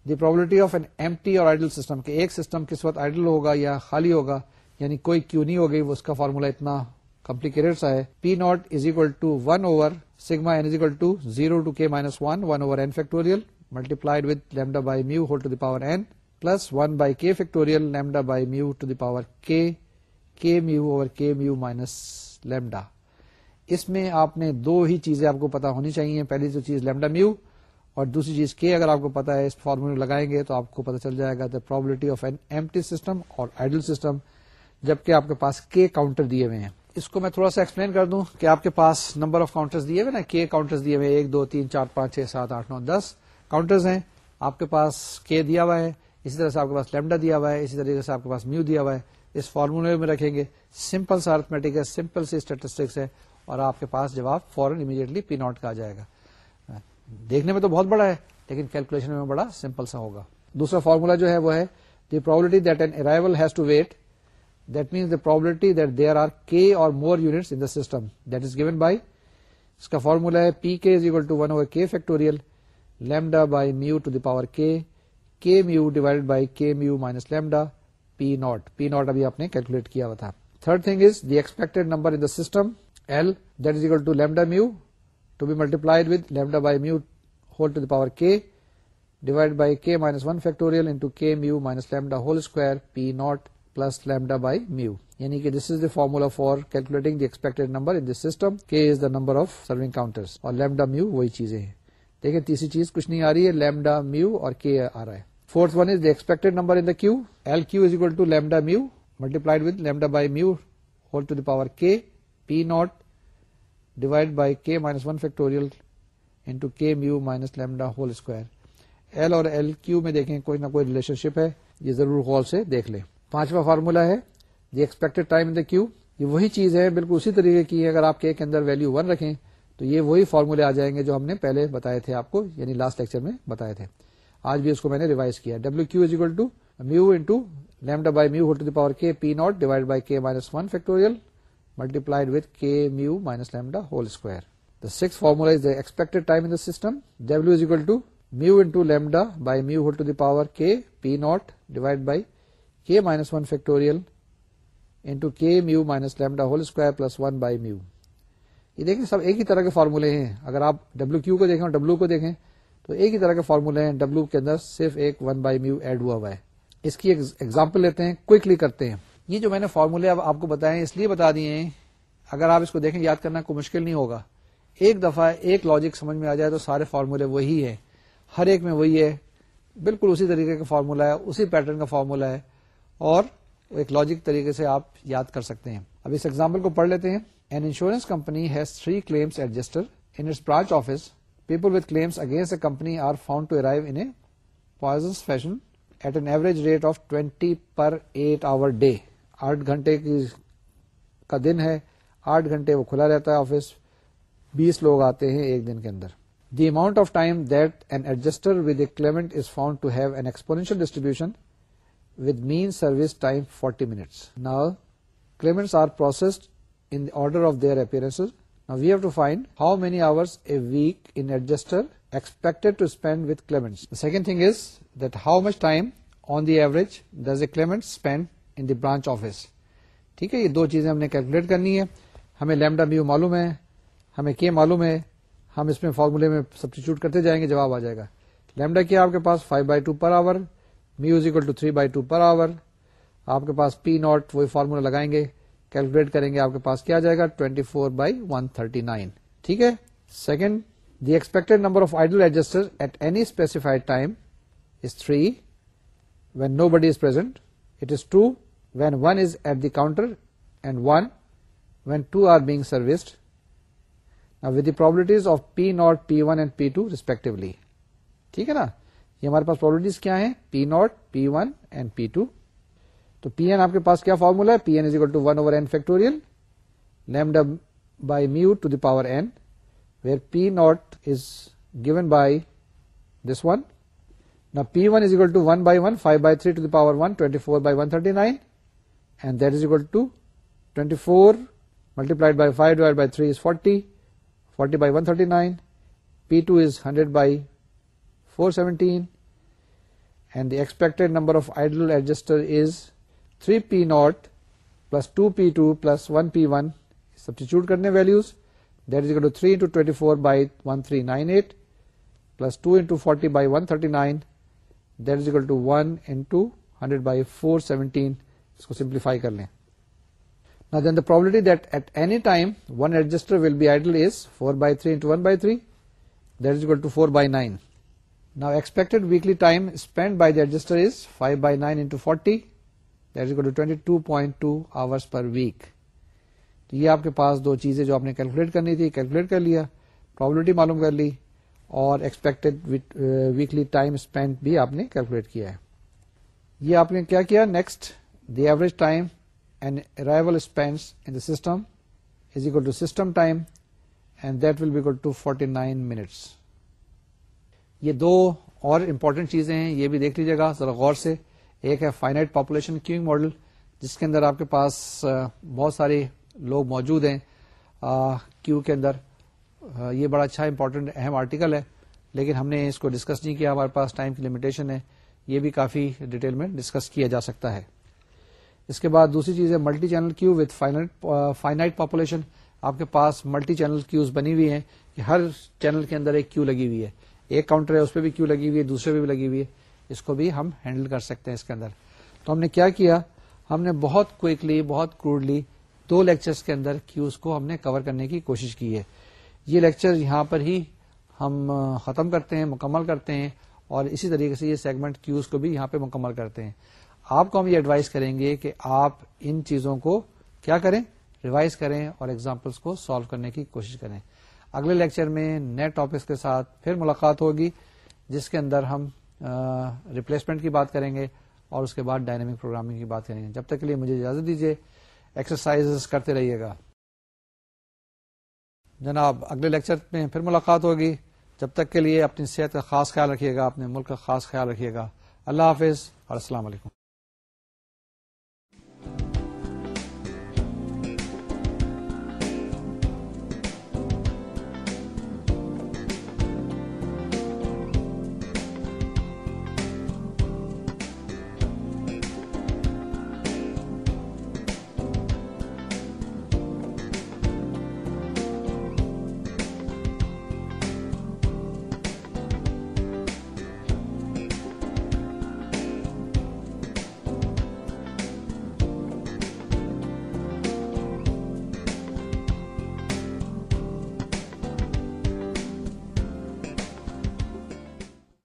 The probability of an empty اور آئیڈل سسٹم کہ ایک سسٹم کس وقت آئیڈل ہوگا یا خالی ہوگا یعنی کوئی کیوں نہیں ہوگی وہ اس کا فارمولا اتنا کمپلیکیٹڈ سا ہے P naught is equal to one over sigma N is equal to zero to K minus one one over N factorial multiplied with lambda by mu whole to the power N plus one by K factorial lambda by mu to the power K K mu over K mu minus lambda اس میں آپ نے دو ہی چیزیں آپ کو پتا ہونی چاہیے، پہلی تو چیز لیمڈا میو اور دوسری چیز کے اگر آپ کو پتا ہے اس فارمولہ لگائیں گے تو آپ کو پتا چل جائے گا the probability of an empty system اور آئیڈل سسٹم جبکہ آپ کے پاس کے کاؤنٹر دیے ہوئے ہیں۔ اس کو میں تھوڑا سا ایکسپلین کر دوں کہ آپ کے پاس نمبر آف کاؤنٹر دیے ہوئے نا کے کاؤنٹر دیے ہوئے ایک، دو، تین، چار، پانچ، چھ، سات، آٹھ، نو، دس کاؤنٹرز ہیں۔ آپ کے پاس کے دیا ہوا ہے، اسی طرح سے آپ کے پاس لیمڈا دیا ہوا ہے، اسی طریقے سے آپ کے پاس میو دیا ہوا ہے۔ اس فارمولے میں رکھیں گے سمپل سا ارتھمیٹک ہے سمپل سی اسٹیٹسٹکس ہے اور آپ کے پاس جواب فورن امیڈیٹلی پی ناٹ کا آ جائے گا۔ دیکھنے میں تو بہت بڑا ہے، لیکن کیلکولیشن میں بڑا سمپل سا ہوگا۔ دوسرا فارمولا جو ہے وہ ہے the probability that an arrival has to wait that means the probability that there are K or more units in the system that is given by اس کا فارمولا ہے P K is equal to one over K factorial lambda by mu to the power K K mu divide by K mu minus lambda P naught P naught ابھی آپ نے calculate کیا ہوا تھا third thing is the expected number in the system L that is equal to lambda mu to be multiplied with lambda by mu whole to the power K divide by K minus one factorial into K mu minus lambda whole square P naught plus lambda by mu یعنی کہ this is the formula for calculating the expected number in this system K is the number of serving counter اور lambda mu وہی چیزیں ہیں۔ دیکھیں تیسری چیز کچھ نہیں آ رہی ہے لیمڈا میو اور کے آ رہا ہے۔ Fourth one is the expected number in the queue L Q is equal to lambda mu multiplied with lambda by mu whole to the power K P naught divide by K minus one factorial into K mu minus lambda whole square L اور L Q میں دیکھیں کوئی نہ کوئی relation شپ ہے۔ یہ ضرور غور سے دیکھ لیں۔ پانچواں فارمولا ہے دی expected time in the queue یہ وہی چیز ہے، بالکل اسی طریقے کی اگر آپ کے اندر ویلو ون رکھیں، تو یہ وہی فارمولے آ جائیں گے جو ہم نے پہلے بتائے تھے آپ کو یعنی لاسٹ لیکچر میں بتائے تھے۔ آج بھی اس کو میں نے ریوائز کیا۔ W Q is equal to mu into lambda by mu to the power K P naught divide by K minus one factorial multiplied with K mu minus lambda whole square the six formula is the expected time in system W is equal to mu into lambda by mu to the power K P naught divide by K minus one factorial into K mu minus lambda whole square plus one by mu یہ دیکھیں سب ایک ہی طرح کے فارمولے ہیں۔ اگر آپ W Q کو دیکھیں اور ڈبلو کو دیکھیں تو ایک ہی طرح کے فارمولے ہیں۔ ڈبلو کے اندر صرف ایک ون بائی میو ایڈ ہوا ہوا ہے۔ اس کی ایگزامپل لیتے ہیں کوکلی کرتے ہیں۔ یہ جو میں نے فارمولے آپ کو بتائے اس لیے بتا دیے ہیں، اگر آپ اس کو دیکھیں، یاد کرنا کوئی مشکل نہیں ہوگا۔ ایک دفعہ ایک لاجک سمجھ میں آ جائے تو سارے فارمولے وہی ہیں۔ ہر ایک میں وہی ہے۔ بالکل اسی طریقے کا فارمولا ہے، اسی پیٹرن کا فارمولا ہے۔ اور ایک لاجک طریقے سے آپ یاد کر سکتے ہیں۔ اب اس ایگزامپل کو پڑھ لیتے ہیں۔ An insurance company has three claims adjuster in branch office people with claims against a company are found to arrive in Poisson fashion at an average rate of twenty per eight hour day آٹھ گھنٹے کی کا دن ہے۔ آٹھ گھنٹے وہ کھلا رہتا ہے آفس بیس لوگ آتے ہیں ایک دن کے اندر۔ The amount of time that an adjuster with a claimant is found to have an exponential distribution with mean service time forty minutes now claimants are processed in the order of their appearances. Now we have to find how many hours a week in adjuster expected to spend with claimants. The second thing is that how much time on the average does a claimant spend in the branch office. ٹھیک ہے، یہ دو چیزیں ہم نے calculate کرنی ہے ہمیں lambda mu معلوم ہے، ہمیں کے معلوم ہے، ہم اس میں فارمولے میں سبسٹیچیوٹ کرتے جائیں گے، جواب آ جائے گا لیمڈا کیا آپ کے پاس five by two per hour mu is equal to three by two per hour آپ کے پاس پی ناٹ وہی فارمولا لگائیں گے کیلکولیٹ کریں گے آپ کے پاس کیا جائے گا twenty four by one thirty nine ٹھیک ہے second the expected number of idle adjuster at any specified time is three when nobody is present it is two when one is at the counter and one when two are being serviced with the probabilities of P naught P one and P two respectively ٹھیک ہے نا یہ ہمارے پاس probabilities کیا ہیں؟ P naught P one and P two تو P N آپ کے پاس کیا فارمولا ہے؟ P n is equal to one over n factorial lambda by mu to the power n where P naught is given by this one نا P one is equal to one by one five by three to the power one twenty four by one thirty nine and that is equal to twenty four multiplied by five divide by three is forty forty by one thirty nine P two is hundred by four seventeen and the expected number of idle adjuster is three P naught plus two P two plus one P one substitute کرنے values that is equal to three into twenty four by one three nine eight plus two into forty by one thirty nine that is equal to one into hundred by four seventeen اس کو simplify کر لیں Now then the probability that at any time one adjuster will be idle is 4 by 3 into 1 by 3 that is equal to 4 by 9. Now expected weekly time spent by the adjuster is 5 by 9 into 40 twenty two point two hours per week تو یہ آپ کے پاس دو چیزیں جو آپ نے calculate کرنی تھی کیلکولیٹ کر لیا پرابلٹی معلوم کر لی، اور ایکسپیکٹڈ ویکلی ٹائم اسپینڈ بھی آپ نے کیلکولیٹ کیا ہے۔ یہ آپ نے کیا کیا؟ Next the average time and arrival spend in the system is equal to system time and that will be equal to forty nine minutes یہ دو اور امپورٹنٹ چیزیں ہیں، یہ بھی دیکھ لیجیے گا ذرا غور سے۔ ایک ہے فائنائٹ پاپولیشن کیونگ ماڈل جس کے اندر آپ کے پاس بہت سارے لوگ موجود ہیں۔ کیو کے اندر یہ بڑا اچھا امپورٹنٹ اہم آرٹیکل ہے، لیکن ہم نے اس کو ڈسکس نہیں کیا۔ ہمارے پاس ٹائم کی لمیٹیشن ہے۔ یہ بھی کافی ڈیٹیل میں ڈسکس کیا جا سکتا ہے۔ اس کے بعد دوسری چیز ہے multi channel queue with finite population آپ کے پاس ملٹی چینل کیوز بنی ہوئی ہیں کہ ہر چینل کے اندر ایک کیو لگی ہوئی ہے۔ ایک کاؤنٹر ہے، اس پہ بھی کیو لگی ہوئی ہے؟ دوسرے پہ بھی لگی ہوئی ہے۔ اس کو بھی ہم ہینڈل کر سکتے ہیں اس کے اندر۔ تو ہم نے کیا کیا؟ ہم نے بہت کوئکلی بہت کروڈلی دو لیکچرز کے اندر کیوز کو ہم نے کور کرنے کی کوشش کی ہے۔ یہ لیکچر یہاں پر ہی ہم ختم کرتے ہیں، مکمل کرتے ہیں اور اسی طریقے سے یہ سیگمنٹ کیوز کو بھی یہاں پہ مکمل کرتے ہیں۔ آپ کو ہم یہ ایڈوائز کریں گے کہ آپ ان چیزوں کو کیا کریں؟ ریوائز کریں اور ایگزامپلس کو سالو کرنے کی کوشش کریں۔ اگلے لیکچر میں نئے ٹاپکس کے ساتھ پھر ملاقات ہوگی، جس کے اندر ہم ریپلیسمنٹ کی بات کریں گے اور اس کے بعد ڈائنامک پروگرامنگ کی بات کریں گے۔ جب تک کے لیے مجھے اجازت دیجیے ایکسرسائز کرتے رہیے گا۔ جناب، اگلے لیکچر میں پھر ملاقات ہوگی۔ جب تک کے لیے اپنی صحت کا خاص خیال رکھیے گا، اپنے ملک کا خاص خیال رکھیے گا۔ اللہ حافظ اور السلام علیکم۔